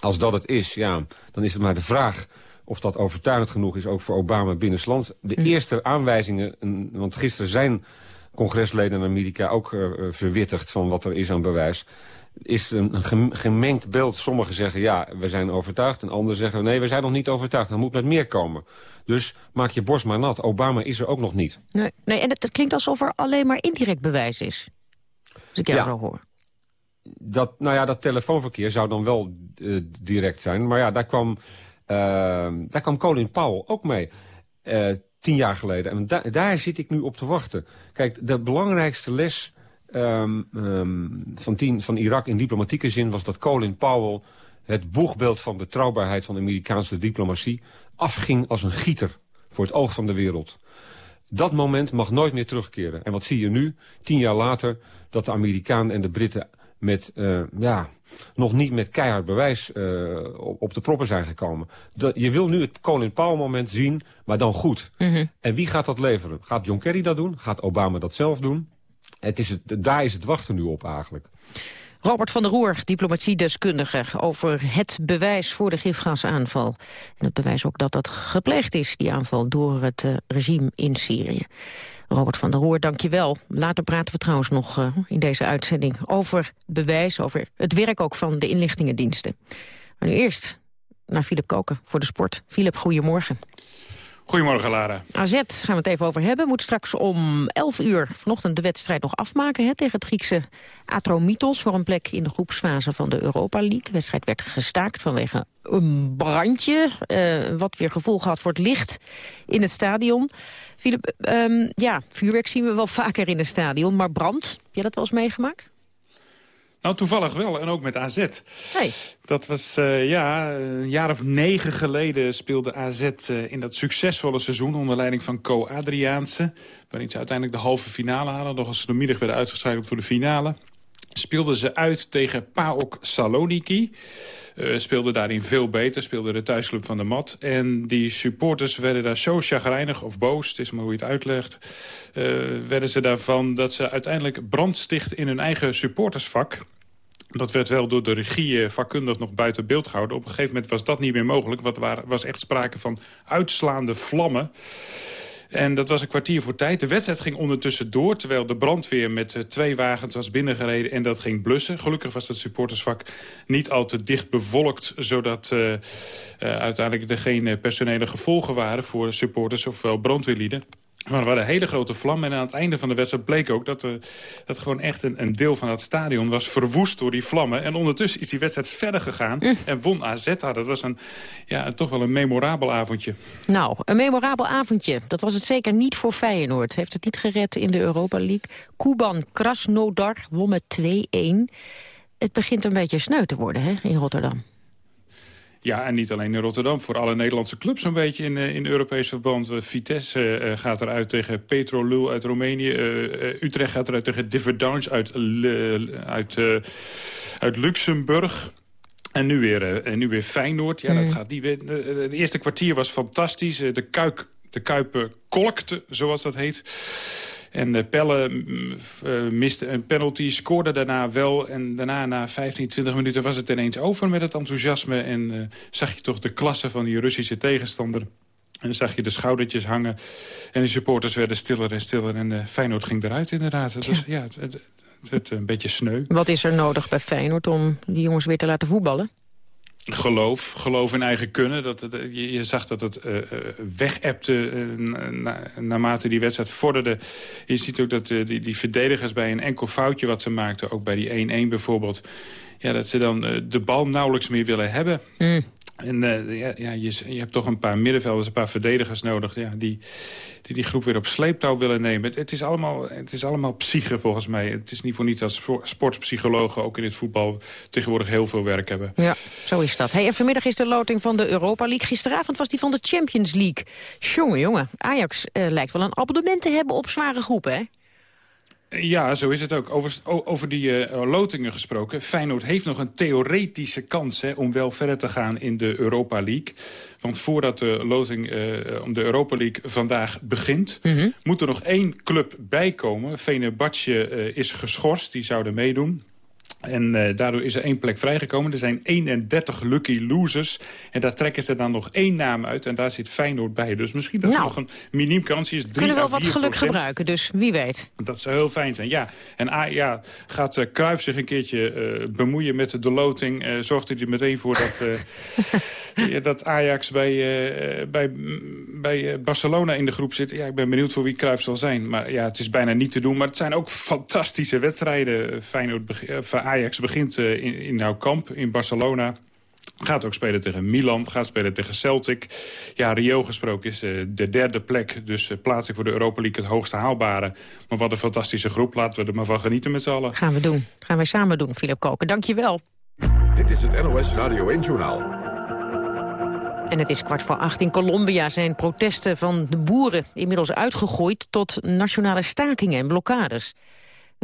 Als dat het is, ja, dan is het maar de vraag of dat overtuigend genoeg is, ook voor Obama binnenlands. De mm. eerste aanwijzingen, want gisteren zijn congresleden in Amerika ook uh, verwittigd van wat er is aan bewijs. is een gem- gemengd beeld. Sommigen zeggen, ja, we zijn overtuigd. En anderen zeggen, nee, we zijn nog niet overtuigd. Er moet met meer komen. Dus maak je borst maar nat. Obama is er ook nog niet.
Nee, nee en het, het klinkt alsof er alleen maar indirect bewijs is. Als ik jou
Ja.
zo hoor.
Dat, nou ja, dat telefoonverkeer zou dan wel eh, direct zijn. Maar ja, daar kwam, daar kwam Colin Powell ook mee. eh, tien jaar geleden. En da- daar zit ik nu op te wachten. Kijk, de belangrijkste les ehm, ehm, van, tien, van Irak in diplomatieke zin... was dat Colin Powell het boegbeeld van betrouwbaarheid van de Amerikaanse diplomatie... afging als een gieter voor het oog van de wereld. Dat moment mag nooit meer terugkeren. En wat zie je nu, tien jaar later, dat de Amerikanen en de Britten met, eh, ja, nog niet met keihard bewijs eh, op, de proppen zijn gekomen. Je wil nu het Colin Powell moment zien, maar dan goed. En wie gaat dat leveren? Gaat John Kerry dat doen? Gaat Obama dat zelf doen? Het is het, daar is het wachten nu op eigenlijk.
Robert van der Roer, diplomatiedeskundige, over het bewijs voor de gifgasaanval. En het bewijs ook dat dat gepleegd is, die aanval, door het eh, regime in Syrië. Robert van der Roer, dank je wel. Later praten we trouwens nog eh, in deze uitzending over bewijs, over het werk ook van de inlichtingendiensten. Maar nu eerst naar Philip Koken voor de sport. Philip, goedemorgen.
Goedemorgen, Lara.
AZ gaan we het even over hebben. Moet straks om 11 uur vanochtend de wedstrijd nog afmaken... Hè, tegen het Griekse Atromitos voor een plek in de groepsfase van de Europa League. De wedstrijd werd gestaakt vanwege een brandje... eh, wat weer gevolg had voor het licht in het stadion. Philip, ehm, ja, vuurwerk zien we wel vaker in een stadion, maar brand, heb jij dat wel eens meegemaakt?
Nou, toevallig wel. En ook met AZ.
Hey.
Dat was, eh, ja, een jaar of negen geleden speelde AZ eh, in dat succesvolle seizoen... onder leiding van Co Adriaanse. Waarin ze uiteindelijk de halve finale halen. Nog als ze de middag werden uitgeschakeld voor de finale. Speelden ze uit tegen PAOK Saloniki. Eh speelden daarin veel beter, speelde de thuisclub van de mat. En die supporters werden daar zo chagrijnig of boos, het is maar hoe je het uitlegt... eh, werden ze daarvan dat ze uiteindelijk brand stichten in hun eigen supportersvak... Dat werd wel door de regie eh, vakkundig nog buiten beeld gehouden. Op een gegeven moment was dat niet meer mogelijk. Want er was echt sprake van uitslaande vlammen. En dat was een kwartier voor tijd. De wedstrijd ging ondertussen door... terwijl de brandweer met eh, twee wagens was binnengereden... en dat ging blussen. Gelukkig was het supportersvak niet al te dicht bevolkt... zodat eh, uiteindelijk er geen personele gevolgen waren... voor supporters ofwel brandweerlieden. Maar er waren hele grote vlammen. En aan het einde van de wedstrijd bleek ook dat, er dat gewoon echt een, een deel van het stadion was verwoest door die vlammen. En ondertussen is die wedstrijd verder gegaan en won AZ haar. Dat was een, ja, toch wel een memorabel avondje.
Nou, een memorabel avondje. Dat was het zeker niet voor Feyenoord. Heeft het niet gered in de Europa League. Kuban Krasnodar won met 2-1. Het begint een beetje sneu te worden hè, in Rotterdam.
Ja, en niet alleen in Rotterdam. Voor alle Nederlandse clubs een beetje in, eh, in Europees verband. Eh, Vitesse eh, gaat eruit tegen Petrolul uit Roemenië. Utrecht gaat eruit tegen Differdange uit, uit, uit Luxemburg. En nu weer, en nu weer Feyenoord. Ja, dat
Mm.
gaat niet weer. De eerste kwartier was fantastisch. De, kuik, de Kuip kolkte, zoals dat heet. En Pelle mm, eh, miste een penalty, scoorde daarna wel. En daarna, na 15, 20 minuten, was het ineens over met het enthousiasme. En eh, zag je toch de klasse van die Russische tegenstander. En zag je de schoudertjes hangen. En de supporters werden stiller en stiller. En eh, Feyenoord ging eruit inderdaad. Dus ja, het, het, het een beetje sneu.
Wat is er nodig bij Feyenoord om die jongens weer te laten voetballen?
Geloof, geloof in eigen kunnen. Dat, je, zag dat het eh, wegepte eh, na- na- naarmate die wedstrijd vorderde. Je ziet ook dat die, die verdedigers bij een enkel foutje wat ze maakten... ook bij die 1-1 bijvoorbeeld... Ja, dat ze dan de bal nauwelijks meer willen hebben. En eh, ja, ja, je, je hebt toch een paar middenvelders, een paar verdedigers nodig... Ja, die, die die groep weer op sleeptouw willen nemen. Het, is allemaal, het is allemaal psyche volgens mij. Het is niet voor niets dat spo- sportpsychologen ook in het voetbal... tegenwoordig heel veel werk hebben.
Ja, zo is dat. Hey, en vanmiddag is de loting van de Europa League. Gisteravond was die van de Champions League. Jongen, jongen. Ajax eh, lijkt wel een abonnement te hebben op zware groepen, hè?
Ja, zo is het ook. Over, over die eh, lotingen gesproken. Feyenoord heeft nog een theoretische kans hè, om wel verder te gaan in de Europa League. Want voordat de loting eh, om de Europa League vandaag begint... moet er nog één club bijkomen. Fenerbahce eh, is geschorst, die zouden meedoen. En uh, daardoor is er één plek vrijgekomen. Er zijn 31 lucky losers. En daar trekken ze dan nog één naam uit. En daar zit Feyenoord bij. Dus misschien dat nou, nog een miniem kansje is. 3
kunnen we wel wat geluk gebruiken, dus wie weet.
Dat zou heel fijn zijn, ja. En ja, gaat uh, zich een keertje uh, bemoeien met de loting... zorgt hij er meteen voor dat, dat Ajax bij, bij, bij Barcelona in de groep zit. Ja, ik ben benieuwd voor wie Cruijff zal zijn. Maar ja, het is bijna niet te doen. Maar het zijn ook fantastische wedstrijden. Feyenoord, Ajax begint uh, in, in Nou Camp in Barcelona. Gaat ook spelen tegen Milan, gaat spelen tegen Celtic. Ja, Rio gesproken is uh, de derde plek. Dus uh, plaatsing voor de Europa League het hoogste haalbare. Maar wat een fantastische groep. Laten we er maar van genieten met z'n allen.
Gaan we doen. Gaan wij samen doen, Philip Koken. Dank je wel.
Dit is het NOS Radio 1 Journaal.
En het is kwart voor acht. In Colombia zijn protesten van de boeren inmiddels uitgegroeid... tot nationale stakingen en blokkades.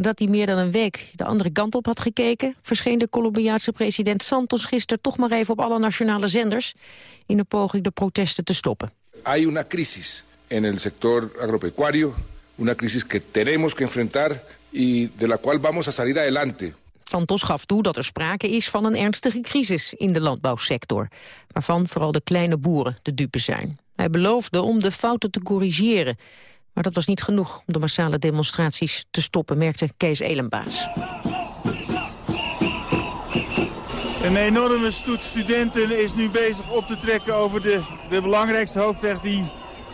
Dat hij meer dan een week de andere kant op had gekeken... verscheen de Colombiaanse president Santos gisteren toch maar even op alle nationale zenders... in de poging de protesten te stoppen.
Hay una crisis en el sector agropecuario, una crisis que tenemos que enfrentar y de la cual vamos a salir adelante.
Santos gaf toe dat er sprake is van een ernstige crisis in de landbouwsector, waarvan vooral de kleine boeren de dupe zijn. Hij beloofde om de fouten te corrigeren maar dat was niet genoeg om de massale demonstraties te stoppen, merkte Kees Elenbaas.
Een enorme stoet studenten is nu bezig op te trekken over de, de belangrijkste hoofdweg die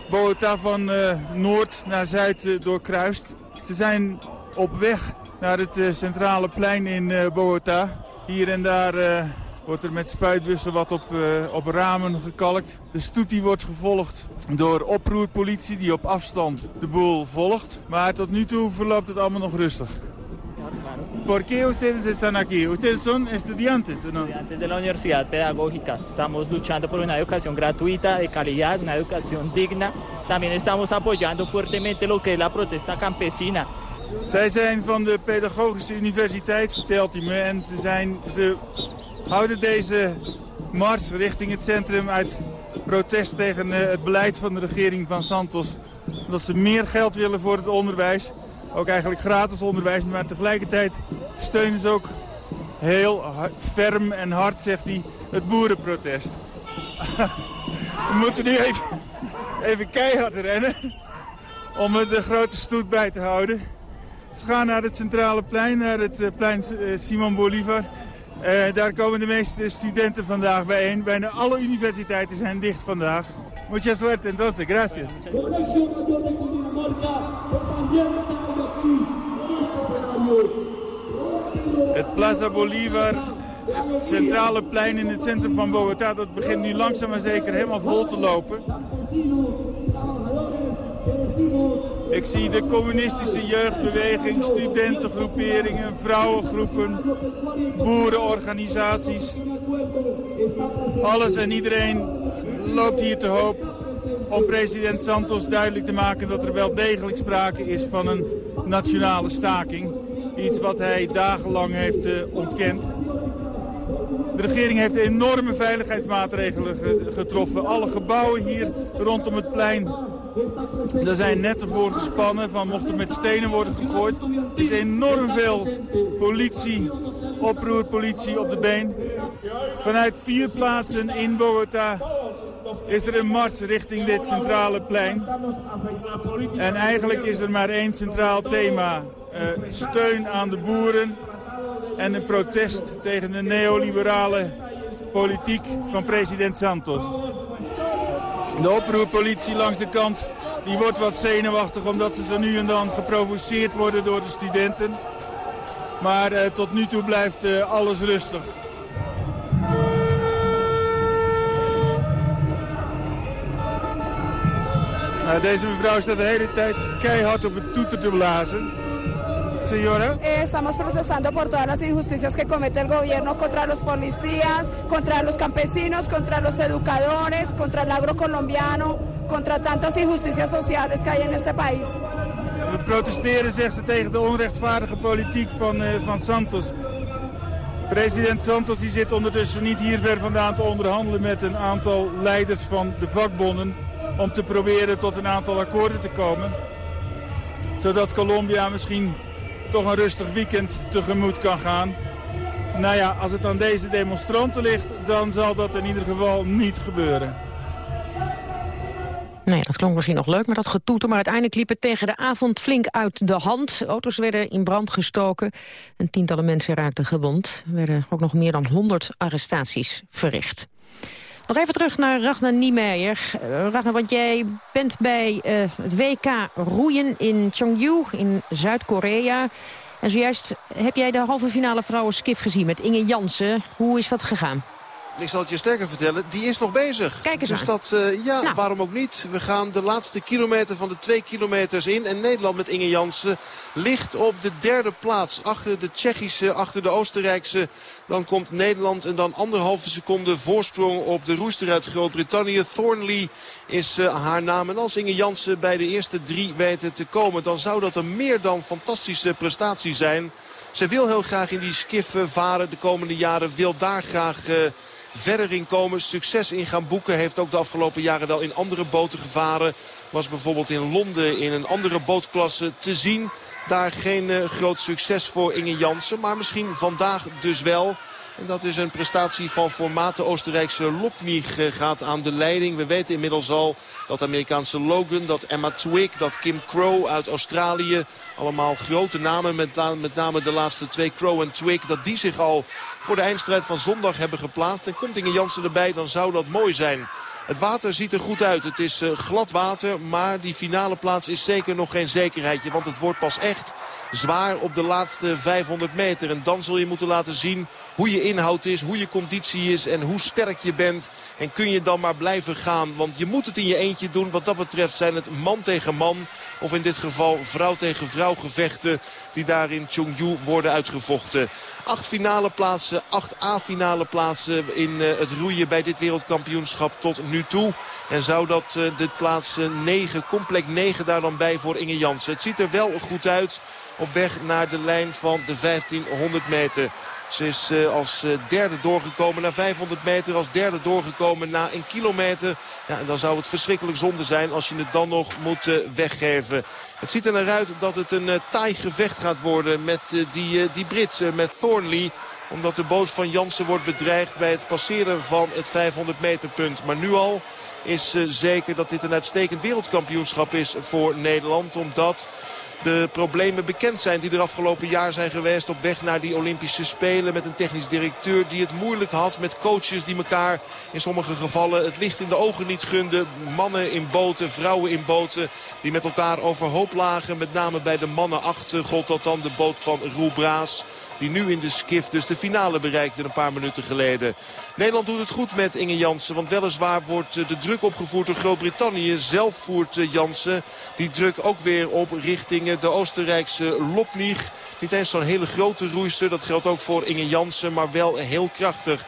Bogota van uh, noord naar zuid uh, doorkruist. Ze zijn op weg naar het uh, centrale plein in Bogota. Hier en daar wordt er met spuitbussen wat op, uh, op ramen gekalkt. De stoet die wordt gevolgd door oproerpolitie die op afstand de boel volgt. Maar tot nu toe verloopt het allemaal nog rustig. ¿Por qué ustedes están aquí? Ustedes son estudiantes, ¿no?
Estudiantes de la Universidad Pedagógica. Estamos luchando por una educación gratuita, de calidad, una educación digna. También estamos apoyando fuertemente lo que es la protesta campesina.
Zij zijn van de Pedagogische Universiteit, vertelt hij me. En ze, zijn, ze houden deze mars richting het centrum uit protest tegen eh, het beleid van de regering van Santos. Dat ze meer geld willen voor het onderwijs. Ook eigenlijk gratis onderwijs, maar tegelijkertijd steunen ze ook heel ferm en hard, zegt hij, het boerenprotest. We moeten nu even, even keihard rennen om de grote stoet bij te houden. Ze gaan naar het centrale plein, naar het eh, plein eh, Simon Bolivar. Uh, daar komen de meeste studenten vandaag bijeen. Bijna alle universiteiten zijn dicht vandaag. Mucha suerte entonces, gracias. Het Plaza Bolivar, het centrale plein in het centrum van Bogota, dat begint nu langzaam maar zeker helemaal vol te lopen. Ik zie de communistische jeugdbeweging, studentengroeperingen, vrouwengroepen, boerenorganisaties. Alles en iedereen loopt hier te hoop om president Santos duidelijk te maken dat er wel degelijk sprake is van een nationale staking. Iets wat hij dagenlang heeft uh, ontkend. De regering heeft enorme veiligheidsmaatregelen getroffen. Alle gebouwen hier rondom het plein er zijn netten voor gespannen van mocht er met stenen worden gegooid. Er is enorm veel politie, oproerpolitie op de been. Vanuit vier plaatsen in Bogota is er een mars richting dit centrale plein. En eigenlijk is er maar één centraal thema. Uh, steun aan de boeren en een protest tegen de neoliberale politiek van president Santos. De oproerpolitie langs de kant die wordt wat zenuwachtig omdat ze zo nu en dan geprovoceerd worden door de studenten. Maar uh, tot nu toe blijft uh, alles rustig. Nou, deze mevrouw staat de hele tijd keihard op het toeter te blazen. Señora.
Eh, estamos protestando por todas las injusticias que comete el gobierno contra los policías, contra los campesinos, contra los educadores, contra el agro colombiano, contra tantas injusticias sociales que hay en este país.
We protesteren, zegt ze, tegen de onrechtvaardige politiek van, uh, van Santos. President Santos die zit ondertussen niet hier ver vandaan te onderhandelen met een aantal leiders van de vakbonden om te proberen tot een aantal akkoorden te komen. Zodat Colombia misschien toch een rustig weekend tegemoet kan gaan. Nou ja, als het aan deze demonstranten ligt, dan zal dat in ieder geval niet gebeuren.
Nee, dat klonk misschien nog leuk, maar dat getoeter. Maar uiteindelijk liep het tegen de avond flink uit de hand. Auto's werden in brand gestoken en tientallen mensen raakten gewond. Er werden ook nog meer dan 100 arrestaties verricht. Nog even terug naar Ragnar Niemeyer. Uh, Ragnar, want jij bent bij uh, het WK roeien in Cheongju in Zuid-Korea. En zojuist heb jij de halve finale vrouwen skif gezien met Inge Jansen. Hoe is dat gegaan?
Ik zal het je sterker vertellen, die is nog bezig.
Kijk eens
dus
aan.
dat, uh, ja, nou. waarom ook niet. We gaan de laatste kilometer van de twee kilometers in. En Nederland met Inge Jansen ligt op de derde plaats. Achter de Tsjechische, achter de Oostenrijkse. Dan komt Nederland en dan anderhalve seconde voorsprong op de roester uit Groot-Brittannië. Thornley is uh, haar naam. En als Inge Jansen bij de eerste drie weten te komen... dan zou dat een meer dan fantastische prestatie zijn. Ze wil heel graag in die skif varen de komende jaren. Wil daar graag... Uh, verder in komen. Succes in gaan boeken. Heeft ook de afgelopen jaren wel in andere boten gevaren. Was bijvoorbeeld in Londen in een andere bootklasse te zien. Daar geen uh, groot succes voor Inge Jansen. Maar misschien vandaag dus wel. En dat is een prestatie van formaat. De Oostenrijkse Lopnig gaat aan de leiding. We weten inmiddels al dat Amerikaanse Logan, dat Emma Twig, dat Kim Crow uit Australië. Allemaal grote namen, met, name de laatste twee, Crow en Twig. Dat die zich al voor de eindstrijd van zondag hebben geplaatst. En komt Inge Jansen erbij, dan zou dat mooi zijn. Het water ziet er goed uit. Het is uh, glad water, maar die finale plaats is zeker nog geen zekerheidje. Want het wordt pas echt zwaar op de laatste 500 meter. En dan zul je moeten laten zien hoe je inhoud is, hoe je conditie is en hoe sterk je bent. En kun je dan maar blijven gaan. Want je moet het in je eentje doen. Wat dat betreft zijn het man tegen man. Of in dit geval vrouw tegen vrouw gevechten die daar in Chongju worden uitgevochten. Acht finale plaatsen, acht A-finale plaatsen in uh, het roeien bij dit wereldkampioenschap tot nu toe. En zou dat de plaats 9, complex 9 daar dan bij voor Inge Jansen. Het ziet er wel goed uit op weg naar de lijn van de 1500 meter. Ze is uh, als uh, derde doorgekomen na 500 meter. Als derde doorgekomen na een kilometer. Ja, dan zou het verschrikkelijk zonde zijn als je het dan nog moet uh, weggeven. Het ziet er naar uit dat het een taai gevecht gaat worden met die, die Brits, met Thornley omdat de boot van Jansen wordt bedreigd bij het passeren van het 500 meter punt. Maar nu al is zeker dat dit een uitstekend wereldkampioenschap is voor Nederland. Omdat de problemen bekend zijn die er afgelopen jaar zijn geweest op weg naar die Olympische Spelen. Met een technisch directeur die het moeilijk had met coaches die elkaar in sommige gevallen het licht in de ogen niet gunden. Mannen in boten, vrouwen in boten die met elkaar overhoop lagen. Met name bij de mannen achter gold dat dan de boot van Roel Braas. Die nu in de skift dus de finale bereikte een paar minuten geleden. Nederland doet het goed met Inge Jansen. Want weliswaar wordt de druk opgevoerd door Groot-Brittannië. Zelf voert Jansen die druk ook weer op richting de Oostenrijkse Lopnig. Niet eens zo'n hele grote roeister. Dat geldt ook voor Inge Jansen. Maar wel heel krachtig.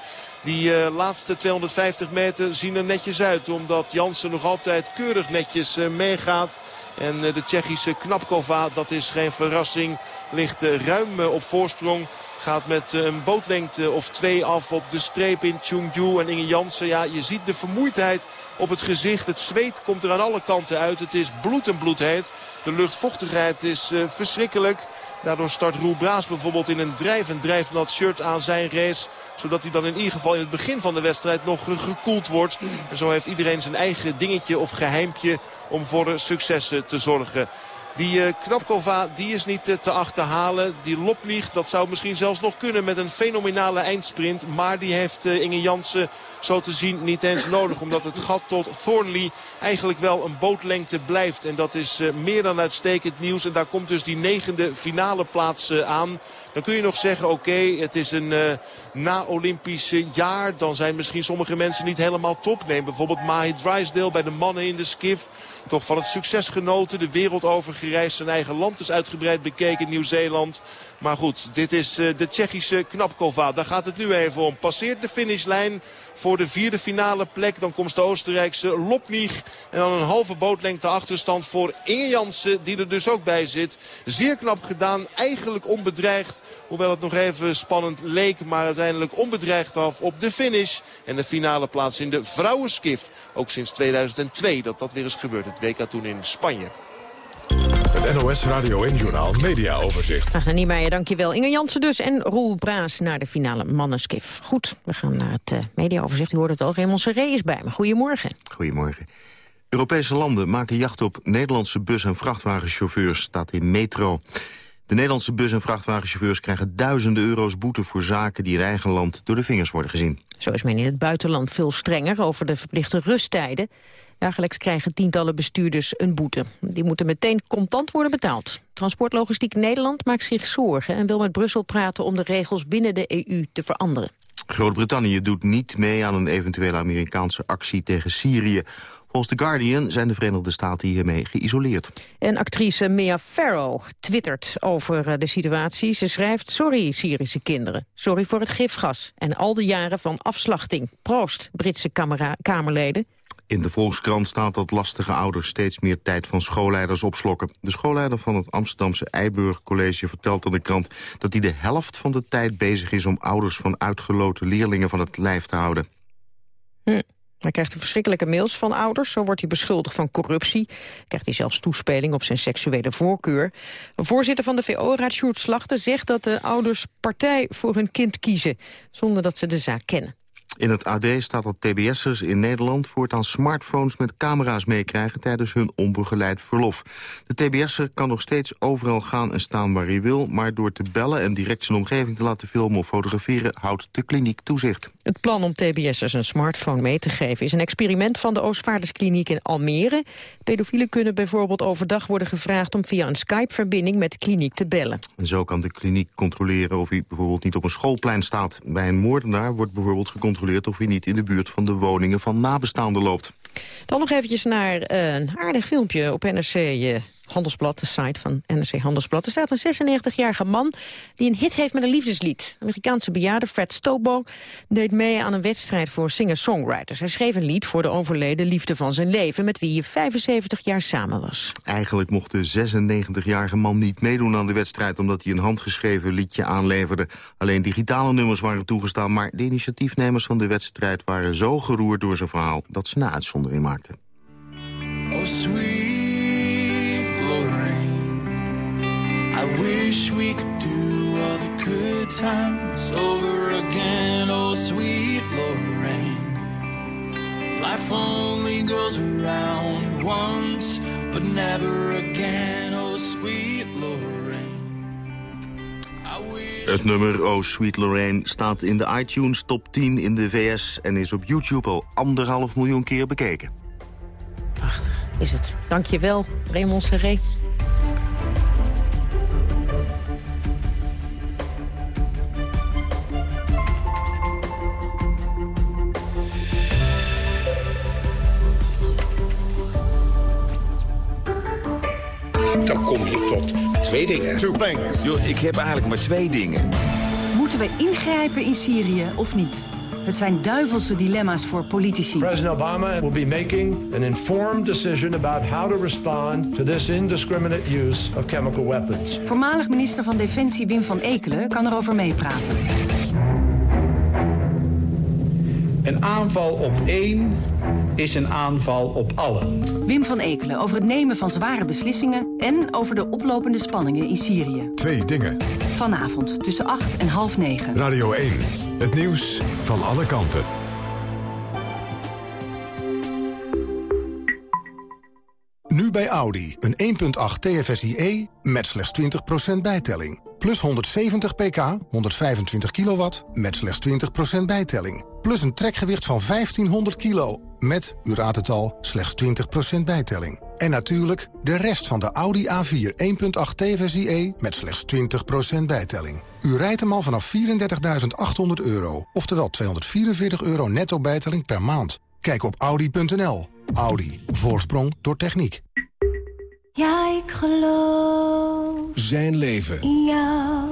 Die uh, laatste 250 meter zien er netjes uit. Omdat Jansen nog altijd keurig netjes uh, meegaat. En uh, de Tsjechische Knapkova, dat is geen verrassing, ligt ruim op voorsprong. Gaat met een bootlengte of twee af op de streep in Chungju en Inge Jansen. Ja, je ziet de vermoeidheid op het gezicht. Het zweet komt er aan alle kanten uit. Het is bloed en bloedheet. De luchtvochtigheid is verschrikkelijk. Daardoor start Roel Braas bijvoorbeeld in een drijvend drijfnat shirt aan zijn race. Zodat hij dan in ieder geval in het begin van de wedstrijd nog gekoeld wordt. En zo heeft iedereen zijn eigen dingetje of geheimpje om voor successen te zorgen. Die uh, Knapkova die is niet uh, te achterhalen. Die Lopnig, dat zou misschien zelfs nog kunnen met een fenomenale eindsprint. Maar die heeft uh, Inge Jansen zo te zien niet eens nodig. Omdat het gat tot Thornley eigenlijk wel een bootlengte blijft. En dat is meer dan uitstekend nieuws. En daar komt dus die negende finale plaats aan. Dan kun je nog zeggen, oké, het is een na-Olympisch jaar. Dan zijn misschien sommige mensen niet helemaal top. Neem bijvoorbeeld Mahi Drysdale bij de mannen in de skif. Toch van het succes genoten, de wereld over gereisd. Zijn eigen land is uitgebreid bekeken, Nieuw-Zeeland. Maar goed, dit is uh, de Tsjechische Knapkova. Daar gaat het nu even om. Passeert de finishlijn voor de vierde finale plek. Dan komt de Oostenrijkse Lopnig. En dan een halve bootlengte achterstand voor Inge Jansen. Die er dus ook bij zit. Zeer knap gedaan. Eigenlijk onbedreigd. Hoewel het nog even spannend leek. Maar uiteindelijk onbedreigd af op de finish. En de finale plaats in de vrouwenskif. Ook sinds 2002 dat dat weer is gebeurd. Het WK toen in Spanje.
Het NOS Radio en Journaal Media Overzicht.
Dag Niemeyer, dankjewel. Inge Jansen dus en Roel Braas naar de finale mannenskif. Goed, we gaan naar het uh, mediaoverzicht. U hoort het al, Raymond Serré is bij me. Goedemorgen.
Goedemorgen. Europese landen maken jacht op Nederlandse bus- en vrachtwagenchauffeurs, staat in Metro. De Nederlandse bus- en vrachtwagenchauffeurs krijgen duizenden euro's boete voor zaken die in eigen land door de vingers worden gezien.
Zo is men in het buitenland veel strenger over de verplichte rusttijden. Dagelijks krijgen tientallen bestuurders een boete. Die moeten meteen contant worden betaald. Transportlogistiek Nederland maakt zich zorgen en wil met Brussel praten om de regels binnen de EU te veranderen.
Groot-Brittannië doet niet mee aan een eventuele Amerikaanse actie tegen Syrië. Volgens The Guardian zijn de Verenigde Staten hiermee geïsoleerd.
En actrice Mia Farrow twittert over eh, de situatie. Ze schrijft, sorry Syrische kinderen, sorry voor het gifgas... en al de jaren van afslachting. Proost, Britse Kamerleden.
In de Volkskrant staat dat lastige ouders steeds meer tijd van schoolleiders opslokken. De schoolleider van het Amsterdamse Eiburg College vertelt aan de krant... dat hij de helft van de tijd bezig is om ouders van uitgeloten leerlingen van het lijf te houden.
Hm. Hij krijgt verschrikkelijke mails van ouders. Zo wordt hij beschuldigd van corruptie. Krijgt hij zelfs toespeling op zijn seksuele voorkeur. Voorzitter van de VO-raad, Sjoerd Slachter, zegt dat de ouders partij voor hun kind kiezen. Zonder dat ze de zaak kennen.
In het AD staat dat tbs'ers in Nederland voortaan smartphones met camera's meekrijgen tijdens hun onbegeleid verlof. De tbs'er kan nog steeds overal gaan en staan waar hij wil, maar door te bellen en direct zijn omgeving te laten filmen of fotograferen houdt de kliniek toezicht.
Het plan om tbs'ers een smartphone mee te geven is een experiment van de Oostvaarderskliniek in Almere. Pedofielen kunnen bijvoorbeeld overdag worden gevraagd om via een Skype-verbinding met de kliniek te bellen.
En zo kan de kliniek controleren of hij bijvoorbeeld niet op een schoolplein staat. Bij een moordenaar wordt bijvoorbeeld gecontroleerd of hij niet in de buurt van de woningen van nabestaanden loopt.
Dan nog eventjes naar een aardig filmpje op NRC eh, Handelsblad, de site van NRC Handelsblad. Er staat een 96-jarige man die een hit heeft met een liefdeslied. Amerikaanse bejaarde Fred Stobo deed mee aan een wedstrijd voor singer-songwriters. Hij schreef een lied voor de overleden liefde van zijn leven... met wie hij 75 jaar samen was.
Eigenlijk mocht de 96-jarige man niet meedoen aan de wedstrijd... omdat hij een handgeschreven liedje aanleverde. Alleen digitale nummers waren toegestaan... maar de initiatiefnemers van de wedstrijd waren zo geroerd door zijn verhaal... dat ze een uitzondering maakten. Oh, sweet. Wish we could do all the good times over again, oh sweet Lorraine. Life only goes around once, but never again, oh sweet Lorraine. Het nummer Oh Sweet Lorraine staat in de iTunes top 10 in de VS... en is op YouTube al anderhalf miljoen keer bekeken.
Prachtig is het. Dankjewel, Raymond Serré.
Yo, ik heb eigenlijk maar twee dingen.
Moeten we ingrijpen in Syrië of niet? Het zijn duivelse dilemma's voor politici.
President Obama will be making an informed decision about how to respond to this indiscriminate use of chemical weapons.
Voormalig minister van Defensie Wim van Ekelen kan erover meepraten.
Een aanval op één is een aanval op allen.
Wim van Ekelen over het nemen van zware beslissingen... en over de oplopende spanningen in Syrië.
Twee dingen.
Vanavond tussen 8 en half 9.
Radio 1. Het nieuws van alle kanten.
Nu bij Audi. Een 1.8 TFSIe met slechts 20% bijtelling. Plus 170 pk, 125 kilowatt, met slechts 20% bijtelling. Plus een trekgewicht van 1500 kilo, met, u raadt het al, slechts 20% bijtelling. En natuurlijk de rest van de Audi A4 1.8 TFSIe met slechts 20% bijtelling. U rijdt hem al vanaf 34.800 euro, oftewel 244 euro netto bijtelling per maand. Kijk op Audi.nl. Audi. Voorsprong door techniek.
Ja, ik geloof.
Zijn leven.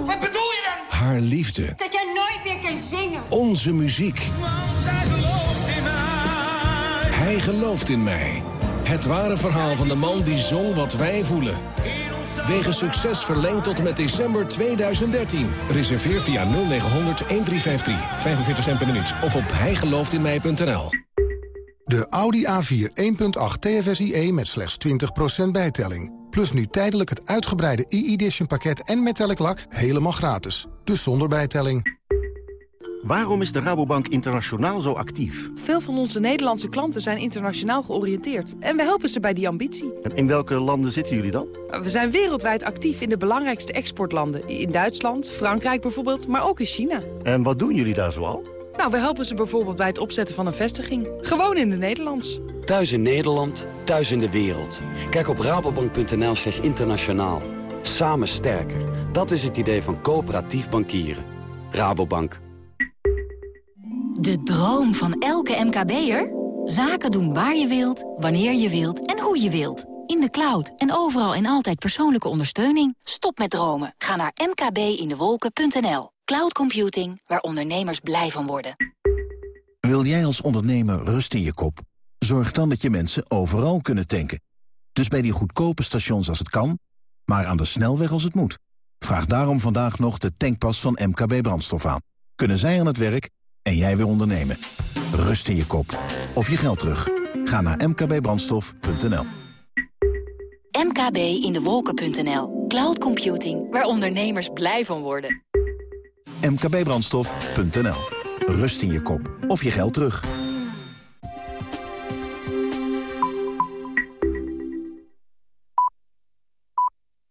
Wat dan?
Haar liefde.
Dat jij nooit meer kan zingen.
Onze muziek. Hij gelooft in mij. Het ware verhaal van de man die zong wat wij voelen. Wegens succes verlengd tot en met december 2013. Reserveer via 0900 1353. 45 cent per minuut. Of op hijgelooftinmij.nl.
De Audi A4 1.8 TFSIe met slechts 20% bijtelling. Plus nu tijdelijk het uitgebreide e-edition pakket en metallic lak helemaal gratis. Dus zonder bijtelling.
Waarom is de Rabobank Internationaal zo actief?
Veel van onze Nederlandse klanten zijn internationaal georiënteerd. En we helpen ze bij die ambitie.
In welke landen zitten jullie dan?
We zijn wereldwijd actief in de belangrijkste exportlanden. In Duitsland, Frankrijk bijvoorbeeld, maar ook in China.
En wat doen jullie daar zoal?
Nou, we helpen ze bijvoorbeeld bij het opzetten van een vestiging. Gewoon in het Nederlands.
Thuis in Nederland, thuis in de wereld. Kijk op rabobank.nl slash internationaal. Samen sterker. Dat is het idee van coöperatief bankieren. Rabobank.
De droom van elke MKB'er? Zaken doen waar je wilt, wanneer je wilt en hoe je wilt. In de cloud en overal en altijd persoonlijke ondersteuning. Stop met dromen. Ga naar mkbindewolken.nl. Cloud computing, waar ondernemers blij van worden.
Wil jij als ondernemer rust in je kop? Zorg dan dat je mensen overal kunnen tanken. Dus bij die goedkope stations als het kan, maar aan de snelweg als het moet. Vraag daarom vandaag nog de tankpas van MKB Brandstof aan. Kunnen zij aan het werk en jij weer ondernemen. Rust in je kop. Of je geld terug. Ga naar mkbbrandstof.nl
mkbindewolken.nl. Cloud computing, waar ondernemers blij van worden.
mkbbrandstof.nl. Rust in je kop. Of je geld terug.